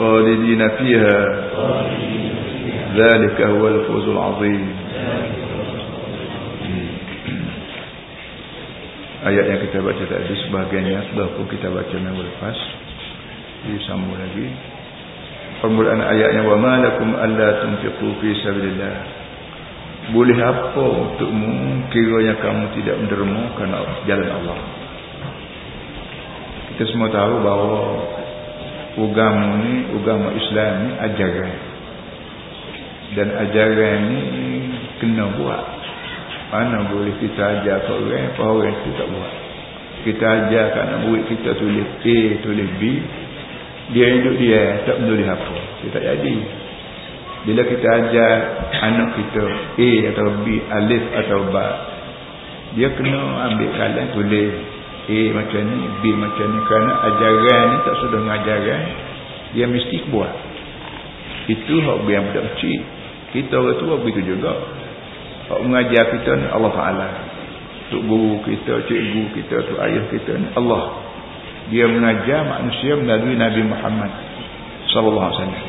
خالدين فيها ذلك هو الفوز العظيم ayat yang kita baca tadi sebahagiannya sudah pun kita baca minggu lepas disambung lagi permulaan ayatnya wa malakum alla tunfiqu fi sabilillah boleh apa untukmu kiranya kamu tidak menderma kerana jalan Allah kita semua tahu bahawa agama ni agama Islam ni ajaran. Dan ajaran ni kena buat. Mana boleh kita ajar ke orang apa orang itu tak buat. Kita ajar kat anak murid kita tulis A tulis B. Dia hidup dia tak menulis apa. Dia tak jadi. Bila kita ajar anak kita A atau B alif atau ba dia kena ambil kalan tulis A macam ni B macam ni. Kerana ajaran ni tak sudah mengajarkan dia mesti buat. Itu yang budak kecil. Kita orang tua begitu juga. Hak mengajar kita ni Allah Ta'ala. Tuk guru kita, cikgu kita, tuk ayah kita ni Allah. Dia mengajar manusia melalui Nabi Muhammad wasallam.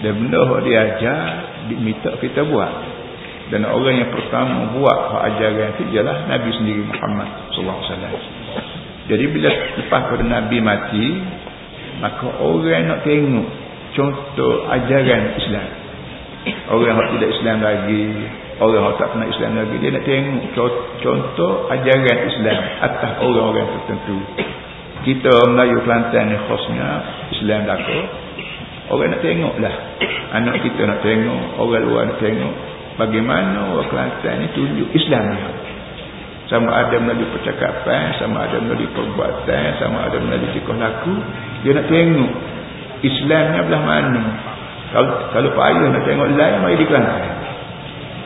Dan benda yang dia ajar diminta kita buat dan orang yang pertama buat hak ajaran itu ialah Nabi sendiri Muhammad sallallahu alaihi wasallam. Jadi bila lepas pada Nabi mati maka orang nak tengok contoh ajaran Islam. Orang yang tidak Islam lagi orang yang tak kenal Islam lagi dia nak tengok contoh ajaran Islam atas orang-orang tertentu. Kita Melayu Kelantan ni khasnya Islam dako orang nak tengok lah anak kita nak tengok orang luar nak tengok bagaimana orang Kelantan ni tunjuk Islam. Sama ada melalui percakapan sama ada melalui perbuatan sama ada melalui cikgu laku dia nak tengok Islam ni belah mana. Kalau kalau Pak Ayah nak tengok lain mari di Kelantan.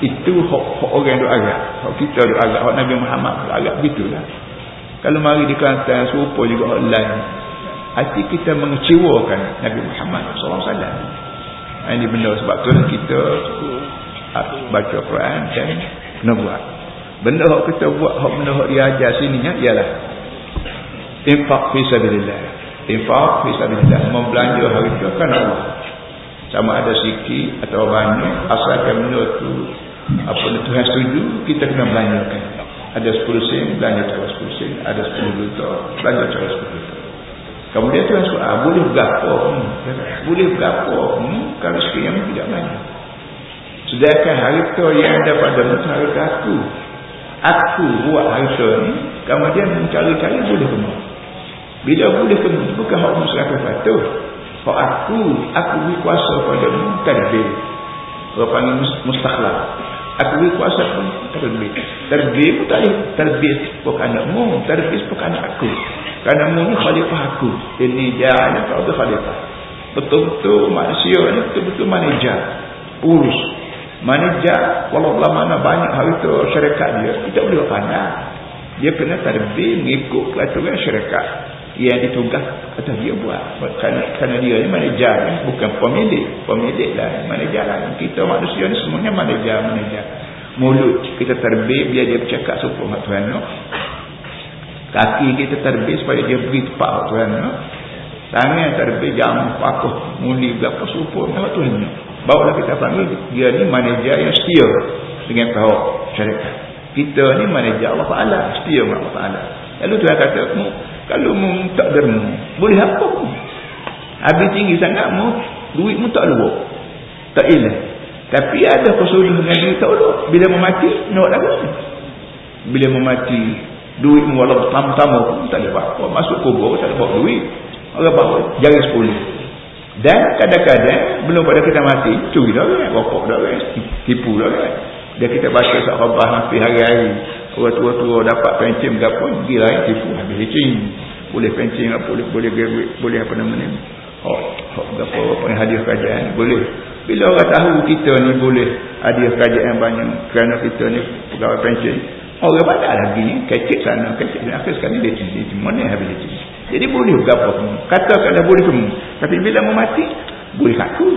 Itu hak, hak orang duk agak. Hak kita duk agak hak Nabi Muhammad duk agak begitulah. Kalau mari di Kelantan serupa juga online. Hati kita mengecewakan Nabi Muhammad SAW. Ini benda sebab tu kita baca Quran dan kena buat. Benda yang kita buat, benda yang dia ajar sini ialah infak fi sabilillah. Infak fi sabilillah. Membelanja hari itu kan Allah. Sama ada sikit atau banyak. Asalkan benda tu apa Tuhan setuju, kita kena belanjakan ada 10 sen belanja cara 10 sen ada 10 juta belanja cara 10 juta kemudian tu masuk ah, boleh berapa hmm. boleh berapa hmm. kalau sekian tidak belanja sedangkan harta yang ada pada masa harta aku aku buat harta ni kemudian mencari-cari boleh kena bila boleh kena bukan hak masyarakat patuh. Hak aku aku berkuasa pada mu tadbir orang panggil mustakhlaf aku berkuasa pun terbit terbit pun tak boleh. Terbit bukan anakmu terbit bukan anak aku. Kerana mu ni khalifah aku. Ini jalan kau tu khalifah. Betul-betul manusia ni betul-betul manajer urus manajer walau mana banyak harta syarikat dia kita boleh pandang dia kena terbit mengikut peraturan syarikat yang ditugas atas dia buat kerana, kerana dia ni manajer ni bukan pemilik pemilik lah manajer lah kita manusia ni semuanya manajer manajer mulut kita terbit biar dia bercakap supaya mak Tuhan no? kaki kita terbit supaya dia beri tepat mak Tuhan no? tangan terbit jam pakuh muli berapa supaya mak Tuhan no? Barulah kita panggil dia ni manajer yang setia dengan tahu syarikat. Kita ni manajer Allah Ta'ala setia dengan Allah Ta'ala. Lalu Tuhan kata kalau mu tak derma boleh apa pun habis tinggi sangat mu duit mu tak luar. Tak hilang tapi ada kesulitan dengan duit tak luar. Bila mu mati nak lagu bila mu mati duit mu walau tamu-tamu pun tak ada apa. Masuk kubur tak ada bawa duit. Orang bawa jari sepuluh dan kadang-kadang belum pada kita mati curi dah kan rokok dah kan tipu dah kan. Dan kita baca sahabat hampir hari-hari. Orang tua-tua dapat pencing ke apa pergi lain tipu habis licin boleh pencing apa boleh boleh boleh, boleh apa nama ni. Oh, oh apa apa hadiah kerajaan boleh. Bila orang tahu kita ni boleh hadiah kerajaan banyak kerana kita ni pegawai pencing orang pada lagi ni kecik sana kecik sana akhir sekali licin licin mana habis licin jadi boleh berapa pun katakanlah boleh semua tapi bila mau mati boleh kaku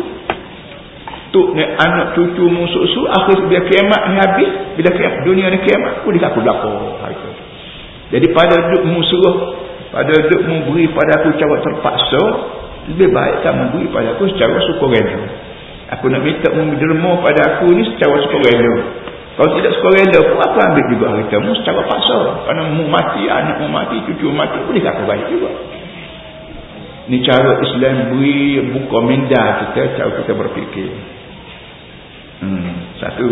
tuk ni anak cucu mu susu akhir bila kiamat ni habis. Bila kiamat dunia ni kiamat boleh aku belakang jadi pada duk mu suruh pada mu beri pada aku cara terpaksa lebih baik kamu beri pada aku secara sukarela. Aku nak minta mu derma pada aku ni secara sukarela kalau tidak sukarela pun aku ambil juga harta mu secara paksa. Kerana mu mati anak mu mati cucu mati boleh aku baik juga. Ni cara Islam beri buka minda kita cara kita berfikir. Hmm. satu.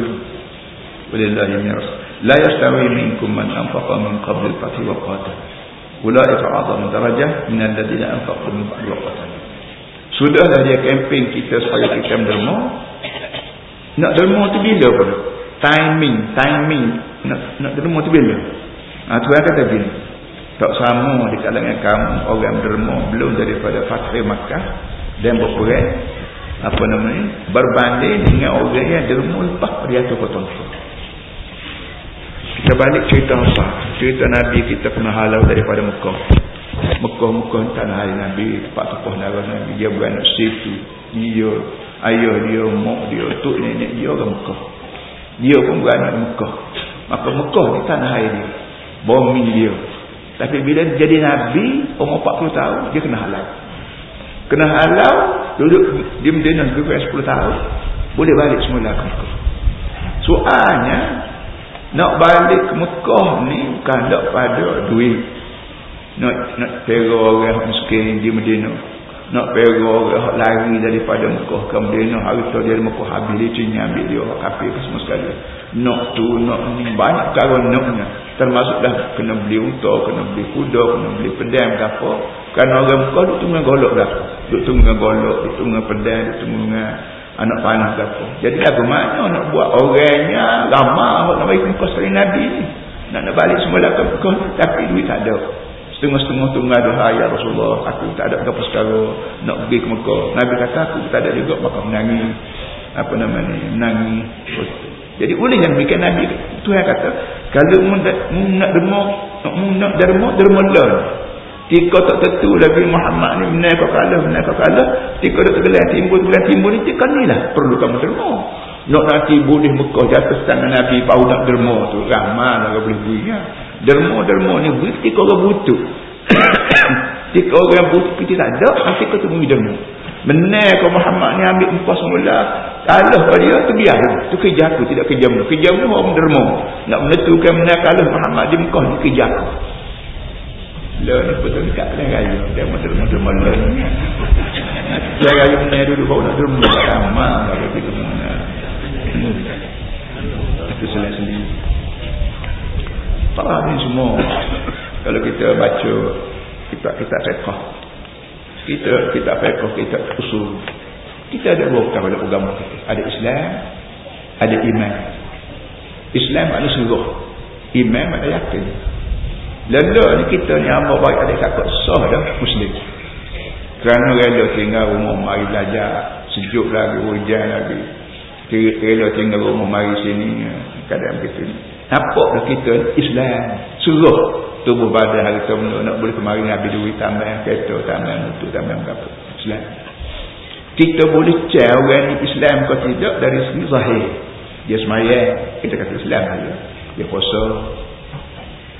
Walillahi miras la yastawi minkum man anfaqa min qabl al-fath wa qatal ulaika a'zamu darajah min alladhina anfaqu min ba'd wa qatal sudahlah dia kempen kita supaya kita derma. Nak derma tu bila pun timing timing. Nak nak derma tu bila ha, Tuhan kata gini tak sama di kalangan kamu orang derma belum daripada Fatih Makkah dan berperang apa namanya berbanding dengan orang yang derma lepas periatu potong kita balik cerita apa? Cerita Nabi kita pernah halau daripada Mekah. Mekah-Mekah tanah air Nabi tempat tokoh darah Nabi dia beranak situ dia ayah dia mak dia tuk nenek dia orang Mekah dia pun beranak Mekah. Maka Mekah ni tanah air dia. Bumi dia. Tapi bila jadi Nabi umur 40 tahun dia kena halau kena halau duduk di Medina kurang 10 tahun boleh balik semula ke Mekah. Soalnya nak balik ke Mekah ni bukan tak pada duit. Nak nak pera orang miskin di Medina nak pera orang lari daripada Mekah ke Medina harta dia Mekah habis dia cinya ambil dia orang kafir semua sekali. Nak tu nak ni banyak cara naknya. Termasuk dah kena beli unta kena beli kuda kena beli pedang ke apa. Kerana orang Mekah duk tunggu golok dah. Duk tunggu golok duk tunggu pedang duk tunggu anak panah ke apa. Jadi lagu mana nak buat orangnya ramah nak bagi Mekah sekali Nabi ni. Nak nak balik semula ke Mekah tapi duit tak ada setengah-setengah tunggal doa ya Rasulullah aku tak ada apa sekarang nak pergi ke Mekah Nabi kata aku tak ada juga maka menangis apa nama ni menangis jadi boleh yang bikin Nabi Tuhan kata kalau mu nak derma mu nak derma derma lah Tika tak tentu lagi Muhammad ni benar kau kalah, benar kau kalah. Tika tak tergelar timbul, tergelar timbul ni, tika ni lah. Perlu kamu derma. Nak nanti boleh Mekah jatuh tangan Nabi, bau nak derma tu. Ramah lah boleh beri. Derma-derma ni beri tika orang butuh. tika orang butuh kita tak ada, nanti kau tunggu derma. Benar kau Muhammad ni ambil muka semula. Kalah pada dia, tu biar. Tu kerja aku, tidak kerja mu. Kerja mu orang derma. Nak menentukan benar kalah Muhammad di Mekah ni kerja aku. Lah ni betul dekat kena raya. Dia derma-derma lah ni. Dia raya benar dulu, kau nak derma. Lah kita mana. Itu selesai Faham ni semua. Kalau kita baca kita kita fiqh. Kita kita fiqh kita usul. Kita ada dua perkara dalam agama kita. Ada Islam, ada iman. Islam ada seluruh. Iman ada yakin. Lalu ni kita ni hamba baik ada takut sah dah muslim. Kerana rela tinggal rumah mari belajar. Sejuk lagi, hujan lagi. Rela tinggal rumah mari sini. Kadang begitu ni. Nampaklah kita Islam suruh tubuh badan harta benda nak boleh kemarin habis duit tambah kereta tambah mutu tambah apa Islam. Kita boleh ni Islam ke tidak dari segi zahir. Dia semayang kita kata Islam dia. Dia puasa.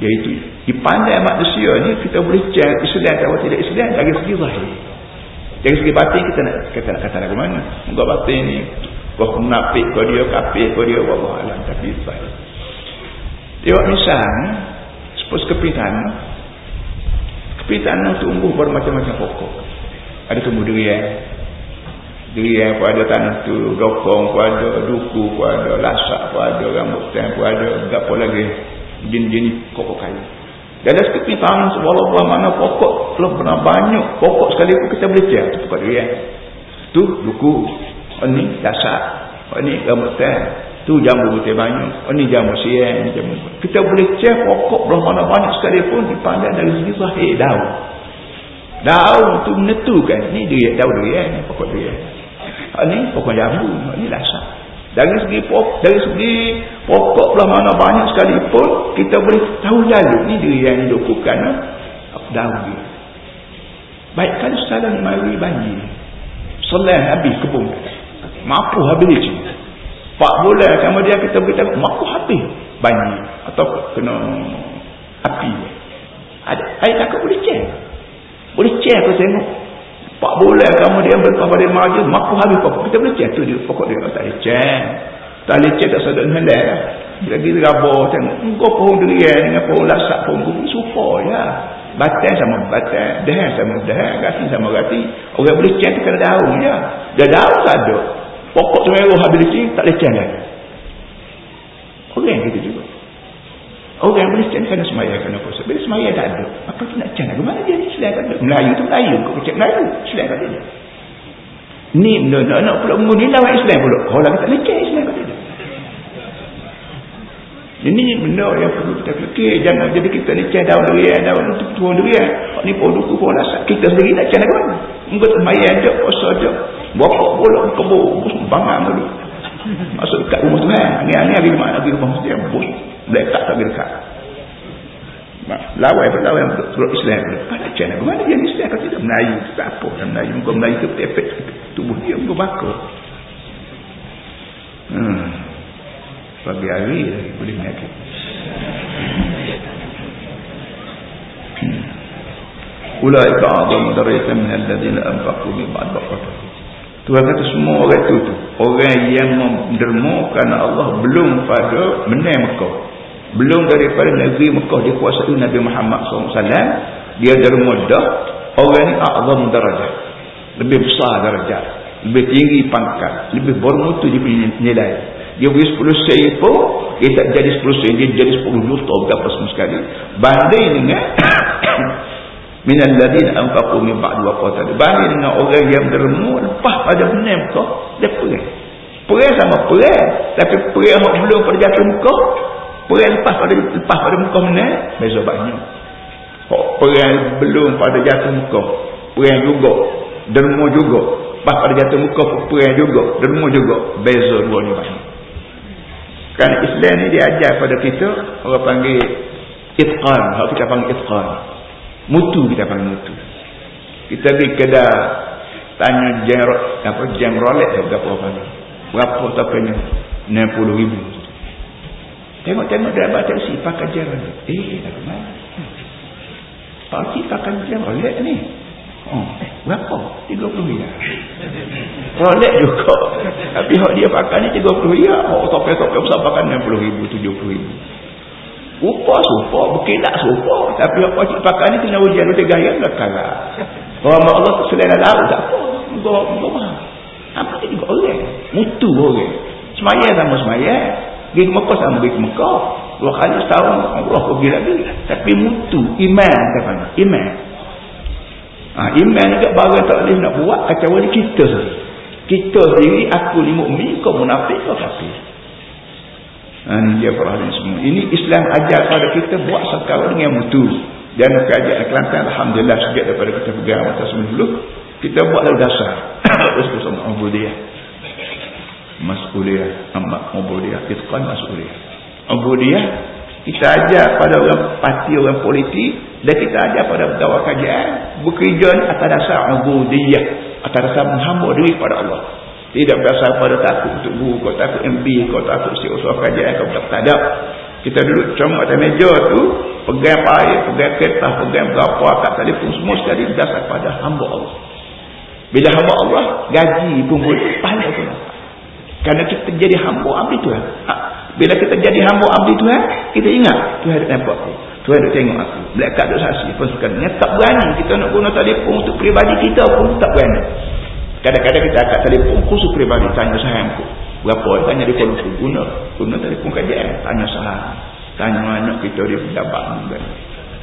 Dia itu dipandai manusia ni kita boleh cek Islam atau tidak Islam dari segi zahir. Dari segi batin kita nak kata nak kata ke mana? Enggak batin ni. Kau menapik kau dia kapir kau dia Allah alam tapi zahir tengok misalnya Pos kepitan. Kepitan itu tumbuh bermacam-macam pokok. Ada tumbuh durian. Durian pun ada tanah tu. Dokong pun ada. Duku pun ada. Lasak pun ada. Rambut pun ada. Gak pun lagi. Jenis-jenis pokok kayu. Dalam sekepitan sebuah-buah mana pokok. Kalau pernah banyak pokok sekali pun kita boleh cek. Itu pokok durian. Tu duku. Ini lasak. Ini rambut. Tu jambu putih banyak. Oh ni jambu siang. Jambu. Kita boleh cek pokok berapa mana banyak sekalipun dipandang dari segi sahih daun. Daun tu menentukan. Ni dia daun dia. Ni pokok dia. Oh, ni pokok jambu. Oh, ni lasak. Dari segi pokok, dari segi pokok belah mana banyak sekalipun kita boleh tahu lalu ni dia yang dilakukan daun dia. Baik kalau salah mari banjir. Selain habis kebun. Mampu habis dia. 4 bulan kemudian kita beritahu mak habis. Banjir atau kena api. Ada. Air takut boleh cek boleh cek aku tengok. 4 bulan kemudian berlepas pada maju mak habis pokok. Kita boleh cek tu dia pokok dia. Tak boleh cek tak boleh cek tak sedar hendak lah lagi rabah tengok engkau pohon durian dengan pohon lasak pohon gugur sufa ya. Batang sama batang dahan sama dahan gati sama gati orang boleh cek kena daun ya. Dia daun tak ada pokok semeruh habis licin tak leceh lagi. Orang gitu juga. Orang yang boleh cek kena semaya kena puasa. Bila semaya tak ada apa tu nak cek mana dia ni selain ada? Melayu tu Melayu kau cek Melayu selain ada dia. Ni nak nak, nak pula mengundi lawan Islam pula kalau kita leceh Islam kata ini benda yang perlu kita fikir jangan jadi kita leceh daun durian daun untuk tuan durian ni pun duku pun lasak kita sendiri nak lagi mana mungkin semaya je puasa je Bapak bola kebun bangang dulu. Masuk dekat rumah tu kan. Ni ni hari mana di rumah dia bos. Lekat tak dekat. Lawai berlawai untuk surat Islam. Pada channel mana dia Islam kata tidak Melayu tak apa dan Melayu muka Melayu tu efek tubuh dia muka bakar. Hmm. Bagi hari ya, boleh mengaji. Ulaik a'zam darajatan min alladhina anfaqu min ba'd baqatihi. Tuhan kata semua orang itu tu orang yang mendermakan Allah belum pada menang Mekah. Belum daripada negeri Mekah dikuasai Nabi Muhammad SAW dia derma dah orang ini a'zam darajat. Lebih besar darajat, lebih tinggi pangkat, lebih bermutu dia punya nilai. Dia beri 10 sen pun. Dia tak jadi 10 sen. Dia jadi 10 juta. Berapa semua sekali. Banding dengan minal ladina anfaqu min ba'd wa qatalu bani dengan orang yang derma lepas pada benar muka dia perang perang sama perang tapi perang hak belum pada jatuh muka perang lepas pada lepas pada muka benar beza banyak hak perang belum pada jatuh muka perang juga derma juga lepas pada jatuh muka perang juga derma juga beza dua ni banyak kan Islam ni diajar pada kita orang panggil itqan. Hak kita panggil itqan. Mutu kita panggil mutu. Kita pergi kedai tanya jeng apa jeng rolex berapa apa berapa tokenya 60 ribu. Tengok-tengok dia baca si pakai jeng. Rolex eh tak mana Pakcik pakai jeng rolex ni oh, berapa 30 riyal rolex juga tapi hak dia pakai ni 30 riyal oh, topek-topek besar pakai 60 ribu 70 ribu Rupa supa, berkilat supa. Tapi apa cik pakai ni kena ujian untuk gaya tak kalah. Orang Allah tu selain ada tak apa. Muka, muka mahal. Apa tu juga orang. Mutu orang. Semaya sama semaya. Pergi ke Mekah sama pergi ke Mekah. Dua kali setahun Allah pergi lagi. Tapi mutu. Iman. Iman. Ha, iman juga barang tak boleh nak buat. Ni kita sendiri. Kita sendiri, aku ni mu'min, kau munafik, kau kafir. Ha, ini dia perhatian semua. Ini Islam ajar pada kita buat sekarang dengan mutu. Dan kerajaan Kelantan Alhamdulillah sejak daripada kita pegang sembilan dulu. Kita buat lalu dasar. Terus bersama Ubudiyah. Mas'uliyah. Amat Ubudiyah. Itqan Mas'uliyah. Ubudiyah. Kita ajar pada orang parti orang politik dan kita ajar pada pegawai kajian bekerja atas dasar ubudiyah atas dasar menghamba diri pada Allah. Tidak berasal pada takut untuk guru kau takut MB kau takut si usaha kajian kau tak ada kita duduk cuma atas meja tu pegang air pegang kertas pegang berapa akad telefon semua sekali berdasar pada hamba Allah. Bila hamba Allah gaji pun boleh pahala pun kerana kita jadi hamba Tuhan ha. Bila kita jadi hamba abdi Tuhan kita ingat Tuhan ada nampak aku Tuhan ada tengok aku. Malaikat ada saksi pun sekarang tak berani kita nak guna telefon untuk peribadi kita pun tak berani. Kadang-kadang kita akan telefon khusus peribadi tanya saham pun. Berapa tanya di kolom guna? Guna telefon kajian tanya saham. Tanya anak kita dia pendapat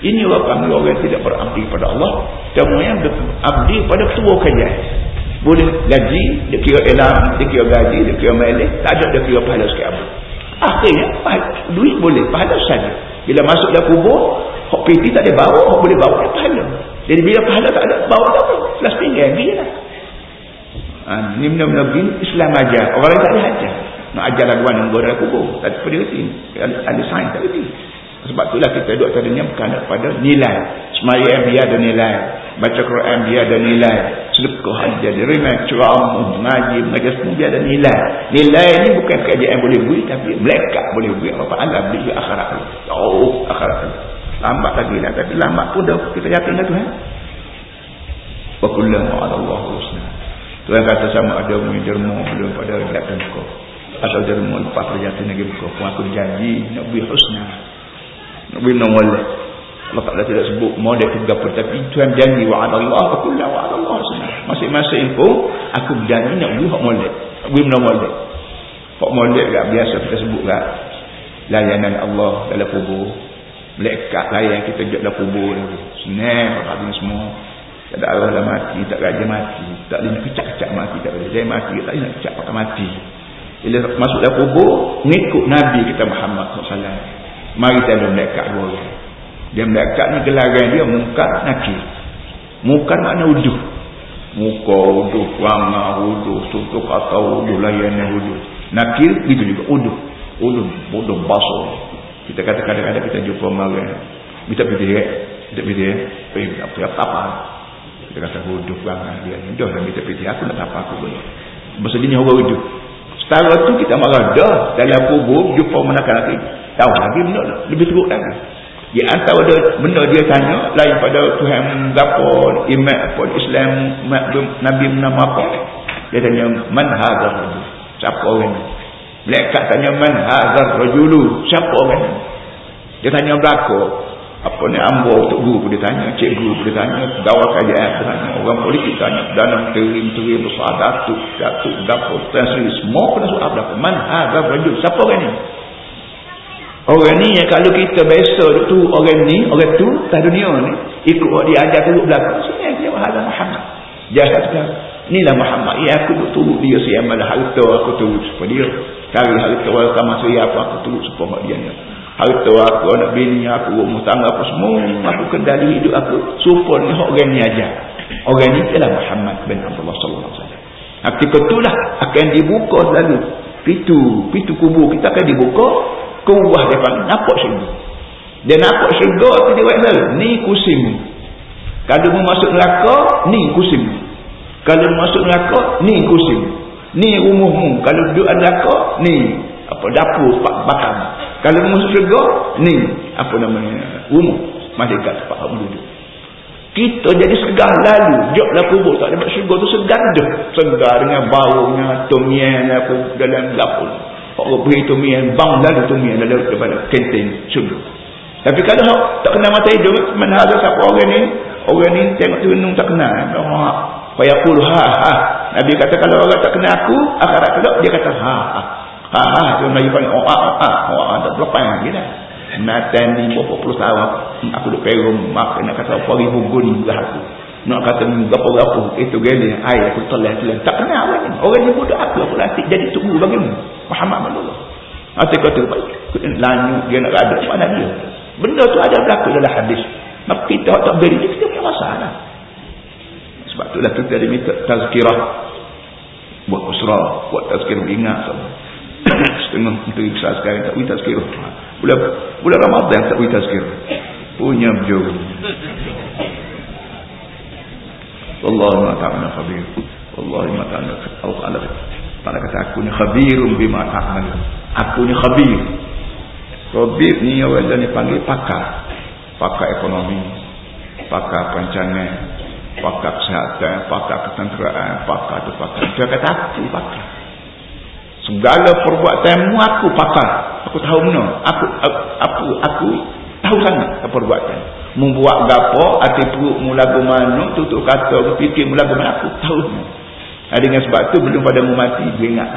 ini orang panggil orang yang tidak berabdi pada Allah. Kamu yang berabdi pada ketua kajian Boleh gaji Dia kira elam Dia kira gaji Dia kira melek Tak ada dia kira pahala sikit Akhirnya Duit boleh Pahala saja Bila masuk dalam kubur Hak pipi tak ada bawa Hak boleh dia pahala Jadi bila pahala tak ada Bawa tak apa Selas tinggal Pergi lah. Ha, Ini benda-benda begini Islam ajar. Orang lain tak ada ajar. Nak ajar laguan yang berada kubur. Tak ada reti. Ada sains tak reti. Sebab itulah kita duduk tadinya bukan pada nilai. Semayang dia ada nilai. Baca Quran dia ada nilai. Sedekah dia ada rimai. Ceramah, mengaji, mengaji semua dia ada nilai. Nilai ni bukan kerajaan boleh beri. Tapi melekat boleh beri. Apa Allah beri akhirat. Oh, akhirat. Lambat lagi lah. Tapi lambat pun dah kita yakin dah Tuhan. Wa kullahu ala Allah husna. Tuhan kata sama ada punya jermu belum pada datang kau. Asal jermu lepas perjalanan lagi buka. Pun aku janji nak beri husna. Bina molek. Allah Ta'ala tidak sebut molek itu berapa. Tapi Tuhan janji wa'ad Allah. Aku lah wa'ad Allah. Masing-masing pun aku berjanji nak beri hak molek. Bina molek. Hak molek tak biasa kita sebut tak. Layanan Allah dalam kubur. Melekat layan kita jatuh dalam kubur. Senang. Orang ini semua. Tak ada Allah dah mati. Tak raja mati. Tak nak kecak-kecak mati. Tak boleh. Dia mati. Tak nak kecak pakai mati. Bila masuk dalam kubur. Ngikut Nabi kita Muhammad SAW. Mari tanya mereka dua orang. Dia mereka ni gelaran dia muka nakir. Muka makna uduh. Muka uduh, wanga uduh, tutup atau uduh, layan uduh. Nakir itu juga uduh. Uduh, uduh basuh. Kita kata kadang-kadang kita jumpa marah. Kita pergi dia. Kita pergi dia. Pergi apa apa. Kita kata uduh wanga dia. Dah dah kita pergi aku nak apa aku boleh. Masa ini orang uduh. Setara tu kita marah dah dalam kubur jumpa menakan lagi tahu lagi lebih teruk lagi di antara dia, benda dia tanya lain pada Tuhan gapo iman apa Islam Nabi nama apa? Dia tanya man hadzal rajul? Siapa orang? Malaikat tanya man hadzal rajulu? Siapa orang? Dia tanya belaka apa ni ambo untuk guru pun dia tanya cik guru pun dia tanya pegawai kerajaan pun tanya orang politik tanya dalam terim-terim besar datuk datuk gapo transfer semua pun soal berapa man hadzal rajul? Siapa orang ni Orang ni yang kalau kita biasa tu orang ni, orang tu, tak dunia ni, ikut dia ajar turut belakang, sini dia wahala Muhammad. Jahat kan. Inilah Muhammad. Ya aku duk turut dia si amal harta aku turut supaya dia. Cari harta orang sama saya apa aku turut supaya dia ni. Harta aku, anak bini aku, rumah tangga apa semua, aku kendali hidup aku. Supaya ni orang ni ajar. Orang ni ialah Muhammad bin Abdullah sallallahu alaihi wasallam. Ketika itulah akan dibuka lalu pintu, pintu kubur kita akan dibuka kuah dia panggil. Nampak syurga dia nampak syurga tu dia buat ni kusim. Kalau mau masuk neraka ni kusim. Kalau mau masuk neraka ni kusim. Ni rumahmu kalau duduk neraka ni. Apa dapur bakar. Kalau mau masuk syurga ni. Apa namanya? Rumah malaikat tempat kamu duduk kita jadi segar lalu. Joklah kubur tak dapat syurga tu segar dah. Segar dengan baunya tumian apa dalam dapur Orang pergi tumian, bang lalu tumian lalu daripada kenteng sungguh. Tapi kalau hok tak kenal mata hidup, mana ada siapa orang ni? Orang ni tengok tu renung tak kenal. Allah. Fayaqul ha ha. Nabi kata kalau orang tak kenal aku, akhirat kelak dia kata ha ha. Ha ha. Dia Nabi panggil oh ha ha. Oh ha. Tak terlepas lagi dah. Natan ni berapa puluh tahun aku duduk perum mak nak kata apa ribu gun juga aku nak kata berapa-berapa itu gini air aku telah telah tak kenal orang ni orang ni budak aku aku latih jadi tunggu bagimu Muhammad Manullah Nanti kata lanyu dia nak ada. Mana dia? Benda tu ada berlaku dalam hadis. Maka kita tak beri dia kita punya masalah. Sebab itulah kita diminta tazkirah. Buat usrah buat tazkirah ingat setengah menteri besar sekarang tak boleh tazkirah. Boleh bulan Ramadan tak boleh tazkir punya berjuru Allah ma ta'ala khabir Allah ma ta'ala Allah pada kata aku ni khabirun bima ta'amal aku ni khabir. Khabir ni orang ni panggil pakar. Pakar ekonomi pakar perancangan pakar kesihatan pakar ketenteraan pakar tu pakar. Dia kata aku pakar. Segala perbuatanmu aku pakar. Aku tahu mana aku aku aku, aku tahu sangat perbuatan. Membuat gapo hati perut mula mana tutup kata fikir mula mana aku tahu nah, dengan sebab tu belum pada mu mati dia ingat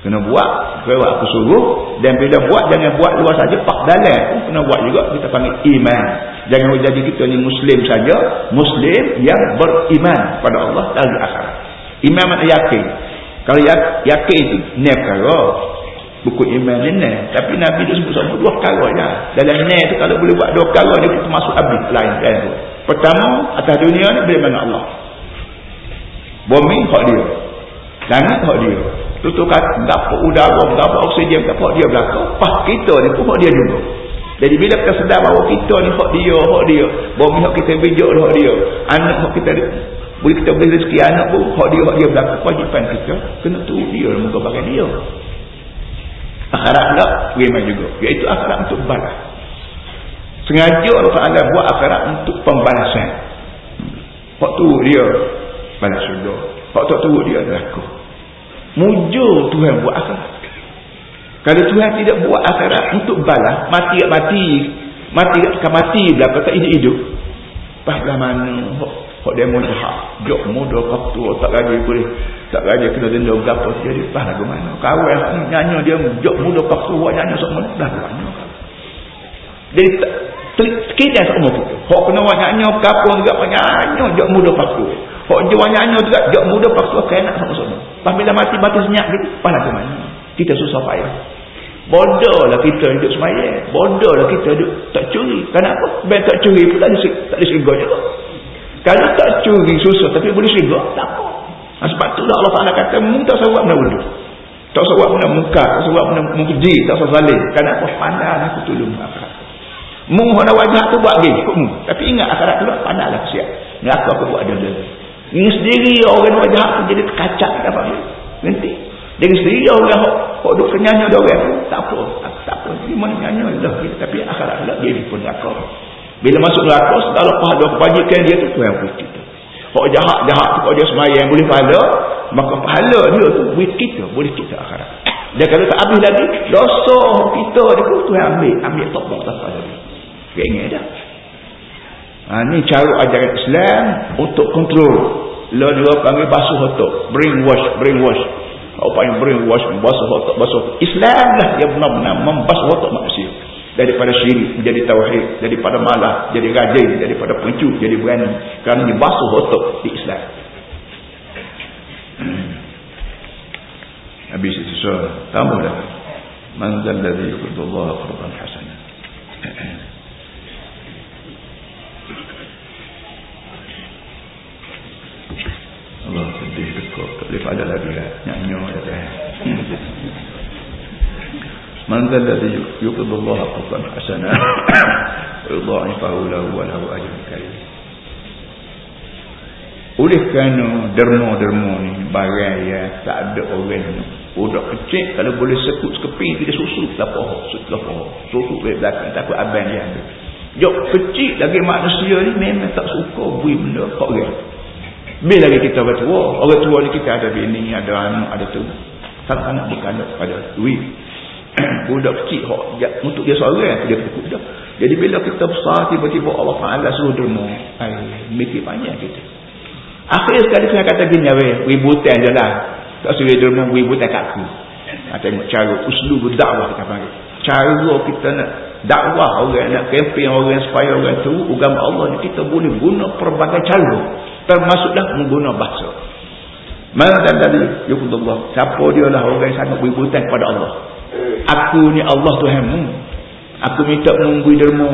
kena buat kalau aku suruh dan bila buat jangan buat luar saja pak dalam kena buat juga kita panggil iman. Jangan jadi kita ni muslim saja muslim yang beriman pada Allah dan akhirat. Iman makna yakin. Kalau yakin itu ni perkara. Buku iman ni tapi Nabi dia sebut sama dua perkara je. Dalam ni tu kalau boleh buat dua perkara dia pun termasuk habis. Lain kan pertama atas dunia ni mana Allah bumi hak dia. Langit hak dia. Tutup kata dapat udara dapat oksigen dapat dia belakang. Pas kita ni pun hak dia juga jadi bila kita sedar bahawa kita ni hak dia hak dia bumi hak kita bijak hak dia anak hak kita boleh kita beri rezeki anak pun hak dia hak dia belakang kewajipan kita kena tu dia muka bagian dia. Akhirat pula beriman juga. Iaitu akhirat untuk balas. Sengaja Allah Ta'ala buat akhirat untuk pembalasan. Waktu dia balas syurga waktu tu dia berlaku mujur Tuhan buat akhirat kalau Tuhan tidak buat akhirat untuk balas mati tak mati mati tak mati berapa tak hidup-hidup pahala mana Hak demo jahat. Jok muda waktu tak lagi boleh. Tak lagi kena denda berapa jadi. Bah lagu mana. Kawan nyanyi dia jok muda waktu buat nyanyi semua. Dah mana Jadi sekitar semua tu. Hak kena buat nyanyi kapung juga nyanyi jok muda waktu. Hak jual nyanyi juga jok muda waktu kena sama-sama. Pas bila mati mati senyap gitu. Bah lagu mana. Kita susah payah. Bodohlah kita hidup semaya. Bodohlah kita hidup tak curi. Kenapa? Biar tak curi pun tak ada segera juga. Kalau tak curi susah tapi boleh syurga, tak apa. Nah, sebab tu lah Allah Ta'ala kata, mu tak sawak benda wudhu. Tak sawak benda muka, tak sawak benda mukji, tak sawak zalim. Kenapa? Pandang aku tolong akhirat. Mu nak wajah tu buat mu. Tapi ingat akhirat tu lah, pandanglah siap. Ni aku aku buat dia. Ini sendiri orang wajah tu jadi terkacak. Tak apa. Nanti. Dengan sendiri orang yang kok duk kenyanya dia orang tu. Tak apa. Tak apa. Ini mana nyanyi lah. Tapi akhirat tu dia pun tak apa. Bila masuk neraka segala pahala kebajikan dia tu Tuhan beri kita. Kalau jahat-jahat tu kalau dia semayang boleh pahala, maka pahala dia tu beri kita, boleh kita akhirat. Dan kalau tak habis lagi, dosa kita dia tu Tuhan ambil, ambil topok tak pada dia. Dia ingat dah. Ha, ni cara ajaran Islam untuk kontrol. Lalu dia panggil basuh otak. Brainwash, brainwash. Apa yang brainwash, basuh otak, basuh. Islam lah yang benar-benar membasuh otak manusia. Daripada syirik menjadi tauhid daripada malah jadi rajin daripada pencu jadi berani. Kerana dibasuh otak di Islam. Habis itu so tambah dah. Man zal ladzi yuqdu Allah daripada lagi lah nyanyo ya teh man alladhi yuqdi Allah qadan hasana ridha'i fahu lahu wa lahu ajrun karim oleh kerana derma-derma ni barang yang tak ada orang ni budak kecil kalau boleh sekut sekeping dia susu tak apa susu apa susu dari belakang takut abang dia ambil. Jok kecil lagi manusia ni memang tak suka bui benda kok dia bila lagi kita orang tua orang tua ni kita ada bini ada anak ada tu. Tak nak berkandang pada duit budak kecil hok ya, untuk dia seorang dia takut dah jadi bila kita besar tiba-tiba Allah Taala suruh derma ai mikir banyak kita. Akhir sekali saya kata gini ya weh wibutan je lah. Tak suruh derma wibutan kat aku. Ha, tengok cara uslub dakwah kita panggil. Cara kita nak dakwah orang nak kempen orang supaya orang tu agama Allah ni kita boleh guna pelbagai cara termasuklah menggunakan bahasa. Mana dan dari Yukudullah siapa dia lah orang yang sangat beributan kepada Allah? Aku ni Allah Tuhanmu. Aku minta menunggu derma.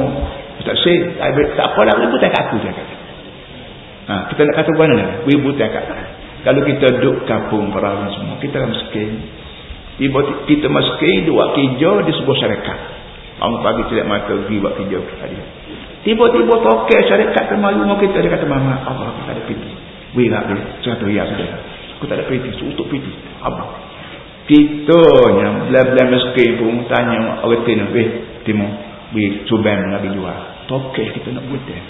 Tak say tak apa lah tak aku dia kata. Ha, kita nak kata mana tak kata kalau kita duduk kampung perawan semua kita kan miskin. Ibu kita miskin dua kerja di sebuah syarikat. Bangun pagi celak mata pergi buat kerja hari. Tiba-tiba tokek syarikat termalu dengan kita dia kata mama Allah aku tak ada piti. Wei nak dia. Satu ya sudah. Aku tak ada piti, untuk piti. Abang. Kita yang miskin pun tanya orang tina, "Eh, timu, we cuban nak jual." Tokek kita nak buat dia.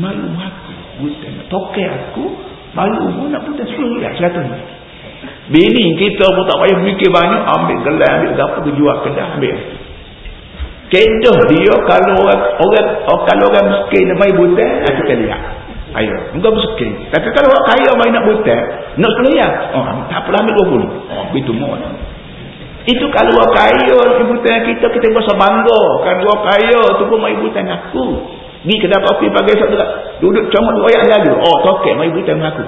Malu aku, buat dia. Tokek aku, malu pun nak buat. Suruh ya, satu. Bini kita pun tak payah mikir banyak, ambil gelar, ambil apa tu jual kedah, ambil. Kedah dia kalau orang orang oh, kalau orang miskin main buta, aku kita lihat. Ayo, enggak miskin. Tapi kalau orang kaya main nak buta, nak selayar. Oh, tak apalah ambil 20. Oh, begitu mau. Itu kalau orang kaya ibu tanya kita, kita berasa bangga. Kalau orang kaya tu pun main tanya aku. Ni kedai kopi pagi satu duduk comot ayat lagi. Oh, tokek main ibu aku.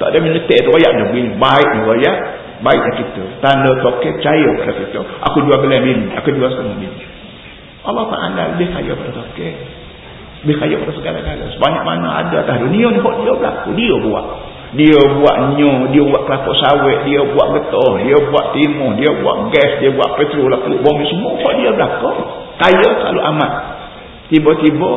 Tak ada minta tu ayat ni. Baik ni ayat. Baik kita. Tanda tokek cahaya pada kita. Aku jual gelam ini. Aku jual setengah ini. Allah Ta'ala lebih kaya pada takdir lebih kaya pada segala-gala sebanyak mana ada atas dunia ni kok dia berlaku. Dia buat. Dia buat nyo dia buat kelapa sawit dia buat getah dia buat timur dia buat gas dia buat petrol laku bumi semua kok dia berlaku. Kaya selalu amat. Tiba-tiba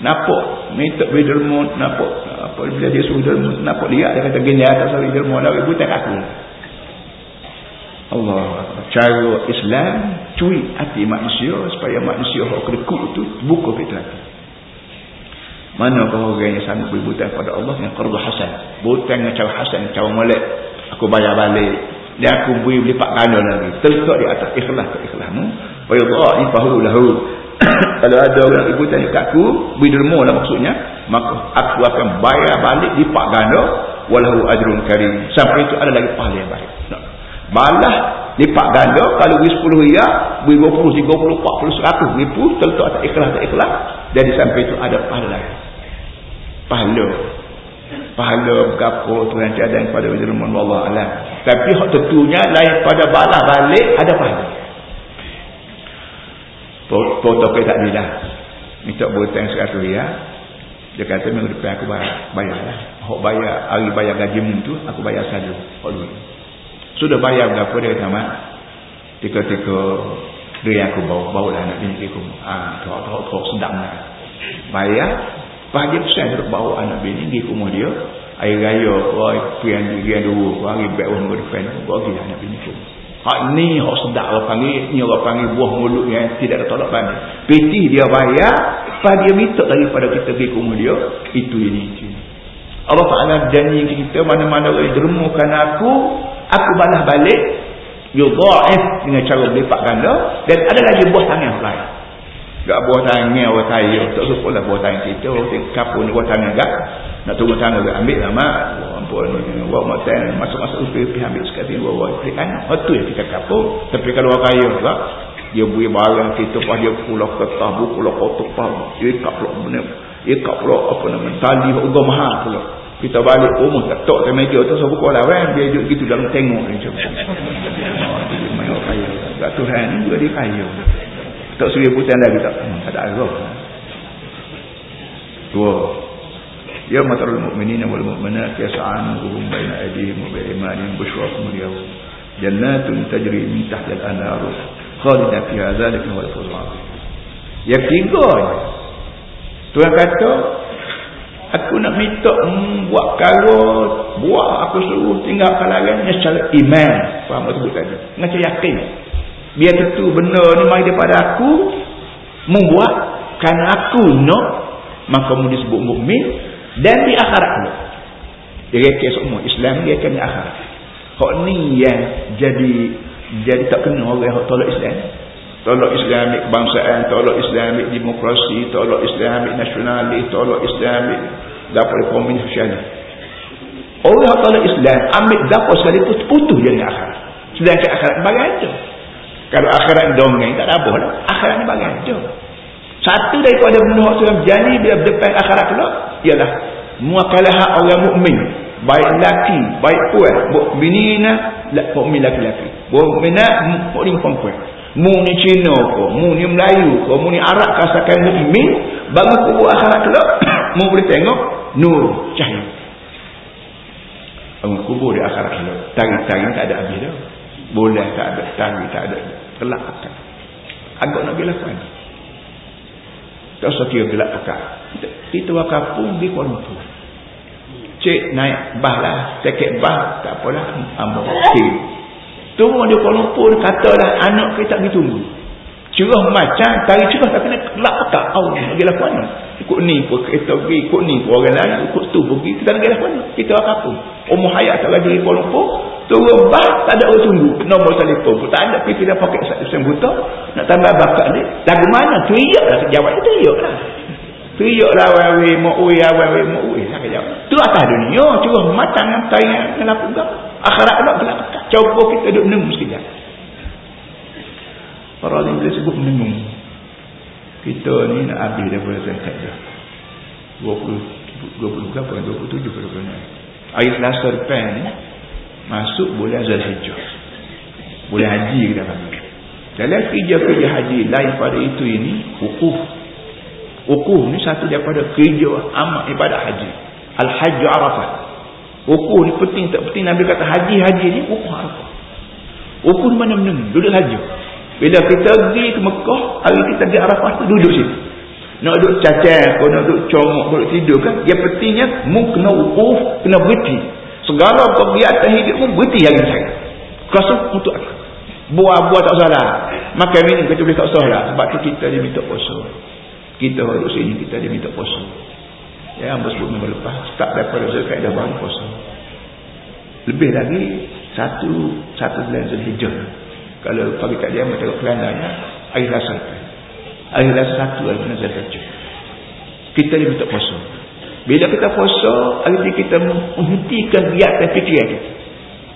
nampak minta bidermu nampak apa bila dia suruh dermu nampak dia dia kata gini atas sari dermu lagi buta aku Allah. Cara Islam cuy hati manusia supaya manusia hok kedekut tu buka fitrah hati mana kau orang yang sanggup berhutang pada Allah yang qardu hasan. Hutang dengan cara hasan cara molek. Aku bayar balik. Dia aku beri berlipat ganda lagi. Terletak di atas ikhlas ke ikhlasmu wa yudha'ifahu lahu. Kalau ada orang ibu tanya kat aku beri derma lah maksudnya maka aku akan bayar balik lipat ganda walahu ajrun karim. Sampai itu ada lagi pahala yang baik balas lipat ganda kalau beri 10 riyal beri 20 30 40 100 ribu terletak atas ikhlas tak ikhlas. Jadi sampai itu ada pahala. Pahala. Pahala berapa tu nanti ada yang pada firman Allah alam. Tapi hak tentunya lain pada balas balik ada pahala. Foto ke tak bila minta butang 100 riyal dia kata minggu depan aku bayar. Bayar lah hak bayar hari bayar gajimu tu aku bayar saja hak dulu sudah bayar berapa dia kata mak tika-tika dia yang aku bawa bawa lah anak bini aku. Ah tu tu tu sedang lah. Bayar pagi pesan untuk bawa anak bini pergi rumah dia. Air raya oi pian diri yang dulu hari back orang depan bawa anak bini aku. Hak ni hak sedap orang panggil ni orang panggil buah mulut yang tidak ada tolak banding piti dia bayar pagi dia minta daripada kita pergi rumah dia itu ini. Itu Allah Ta'ala janji kita mana-mana orang dermukan aku aku balas balik yudha'if dengan cara berlipat ganda dan ada lagi buah tangan lain. Tak buah tangan orang kaya tak suka lah buah tangan kita kapun buah tangan tak nak tunggu tangan tak ambil lah mak. Ampun masuk-masuk pergi ambil sekali itu yang kita kapun tapi kalau orang kaya tak dia beri barang kita pas dia pulau ketah pulau kotak dia ikat pulau benda ikat pulau apa nama tali uga mahal pulau kita balik rumah tak tok ke meja tu so buka lah kan? Dia duduk gitu dalam tengok ni macam orang kaya. Tak Tuhan ni juga dia kaya. Tak suruh putih lagi tak hmm, tak ada arah dua Ya matarul mu'minin wal mu'minat yas'anuhum baina aydihim wa bi imanihim bushrakum al-yawm jannatun tajri min tahtiha al-anhar. Khalidatan fiha huwa al-fawz Yang tiga Tuhan kata aku nak minta hmm, buat kalau buat aku suruh tinggal kalangan secara iman. Faham sebut tadi? Cara yakin. Biar tentu benda ni mari daripada aku membuat kerana aku nak. Maka mu disebut mukmin dan di akhirat pula. Dia reka semua Islam dia di akhirat. Kok ni yang jadi jadi tak kena orang yang tolak Islam. Tolak Islamik kebangsaan tolak Islamik demokrasi tolak Islamik nasionalis tolak Islamik dapat komunis sosialis orang tolak Islam ambil dapat sekali itu putus dengan akhirat. Sedangkan akhirat bagai kalau akhirat dongeng tak ada lah. Akhirat ni bagai satu daripada benda yang jadi dia depan akhirat pula ialah muakalah orang mukmin. Baik laki baik puan. Mukminina mukmin laki-laki mukminat mukmin perempuan. Ni Cina ke mu ni Melayu ke mu ni Arab kasakan mukmin bangun kubur akhirat pula mu boleh tengok nur cahaya. Bangun kubur di akhirat pula tari-tari tak ada habis dah. Boleh tak ada tari tak ada kelak akan agak nak pergi lakukan. Tak usah kira gelap pekat kita wakapun di Kuala Lumpur. Cik naik bah lah sekit bah tak apalah ambil. Okay. turun di Kuala Lumpur katalah anak kita pergi tunggu cerah macam tari cerah tapi nak gelap pekat Allah pergi lakukan ikut ni pun kereta pergi ikut ni pun orang lain ikut tu pergi. Kita pergi lakukan kita wakapun umur hayat tak lagi Kuala Lumpur turun bah tak ada orang tunggu. Nombor telefon pun tak ada. Pergi dah poket sen buta. Nak tambah bakat ni lagu mana? Teriak lah. Jawab tu teriak lah. Teriak lah wawi mu'ui wawi mu'ui saya jawab. Tu atas dunia. Curah matang yang tayang yang lapuk akhirat nak gelap coba kita duduk menengung sekejap para alim boleh sebut menengung kita ni nak habis daripada zakat dah 20 20 berapa 27 berapa air selasa depan ni masuk bulan Zulhijjah. Boleh haji kita panggil. Dalam kerja-kerja haji lain pada itu ini wukuf. Wukuf ni satu daripada kerja amat ibadat haji. Al-Hajj Arafah. Wukuf ni penting tak penting Nabi kata haji-haji ni wukuf Arafah. Wukuf ni mana mana duduk saja. Bila kita pergi ke Mekah, hari kita pergi Arafah tu duduk situ. Nak duduk cacat, nak duduk comok, nak tidur kan. Yang pentingnya, mu kena wukuf, kena berhenti. Segala kegiatan hidupmu berhenti hari saya. Kosong untuk aku. Buah-buah tak salah. Makan minum kita boleh tak salah. Sebab tu kita diminta puasa. Kita duduk sini kita diminta puasa. Ya, hamba sebut minggu lepas. Start daripada zakat dah baru puasa. Lebih lagi, satu satu bulan Zulhijjah. Kalau pagi kat dia, tengok kelandanya, air rasa. Air rasa satu adalah bulan Zulhijjah. Kita diminta puasa. Bila kita puasa, arti kita menghentikan kegiatan fikiran kita.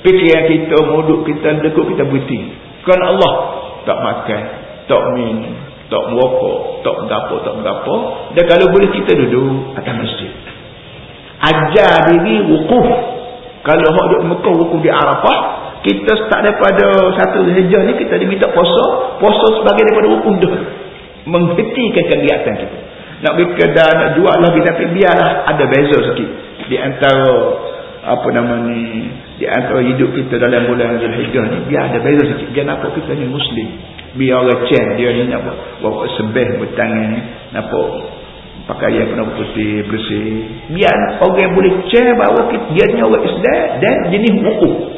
Fikiran kita, muduk kita, dekuk kita berhenti. Kerana Allah tak makan, tak minum, tak merokok, tak berapa, tak berapa. Dan kalau boleh kita duduk atas masjid. Ajar diri wukuf. Kalau orang duduk Mekah wukuf di Arafah, kita start daripada satu hijau ni, kita diminta puasa. Puasa sebagai daripada wukuf dah. Menghentikan kegiatan kita. Nak pergi kedai nak jual lah tapi biarlah ada beza sikit. Di antara apa nama ni di antara hidup kita dalam bulan Zulhijjah ni biar ada beza sikit. Jangan nampak kita ni muslim. Biar orang cek dia ni nak buat sebeh bertangan ni nampak pakaian kena putih bersih. Biar orang boleh cek bahawa dia ni orang Islam dan jenis hukum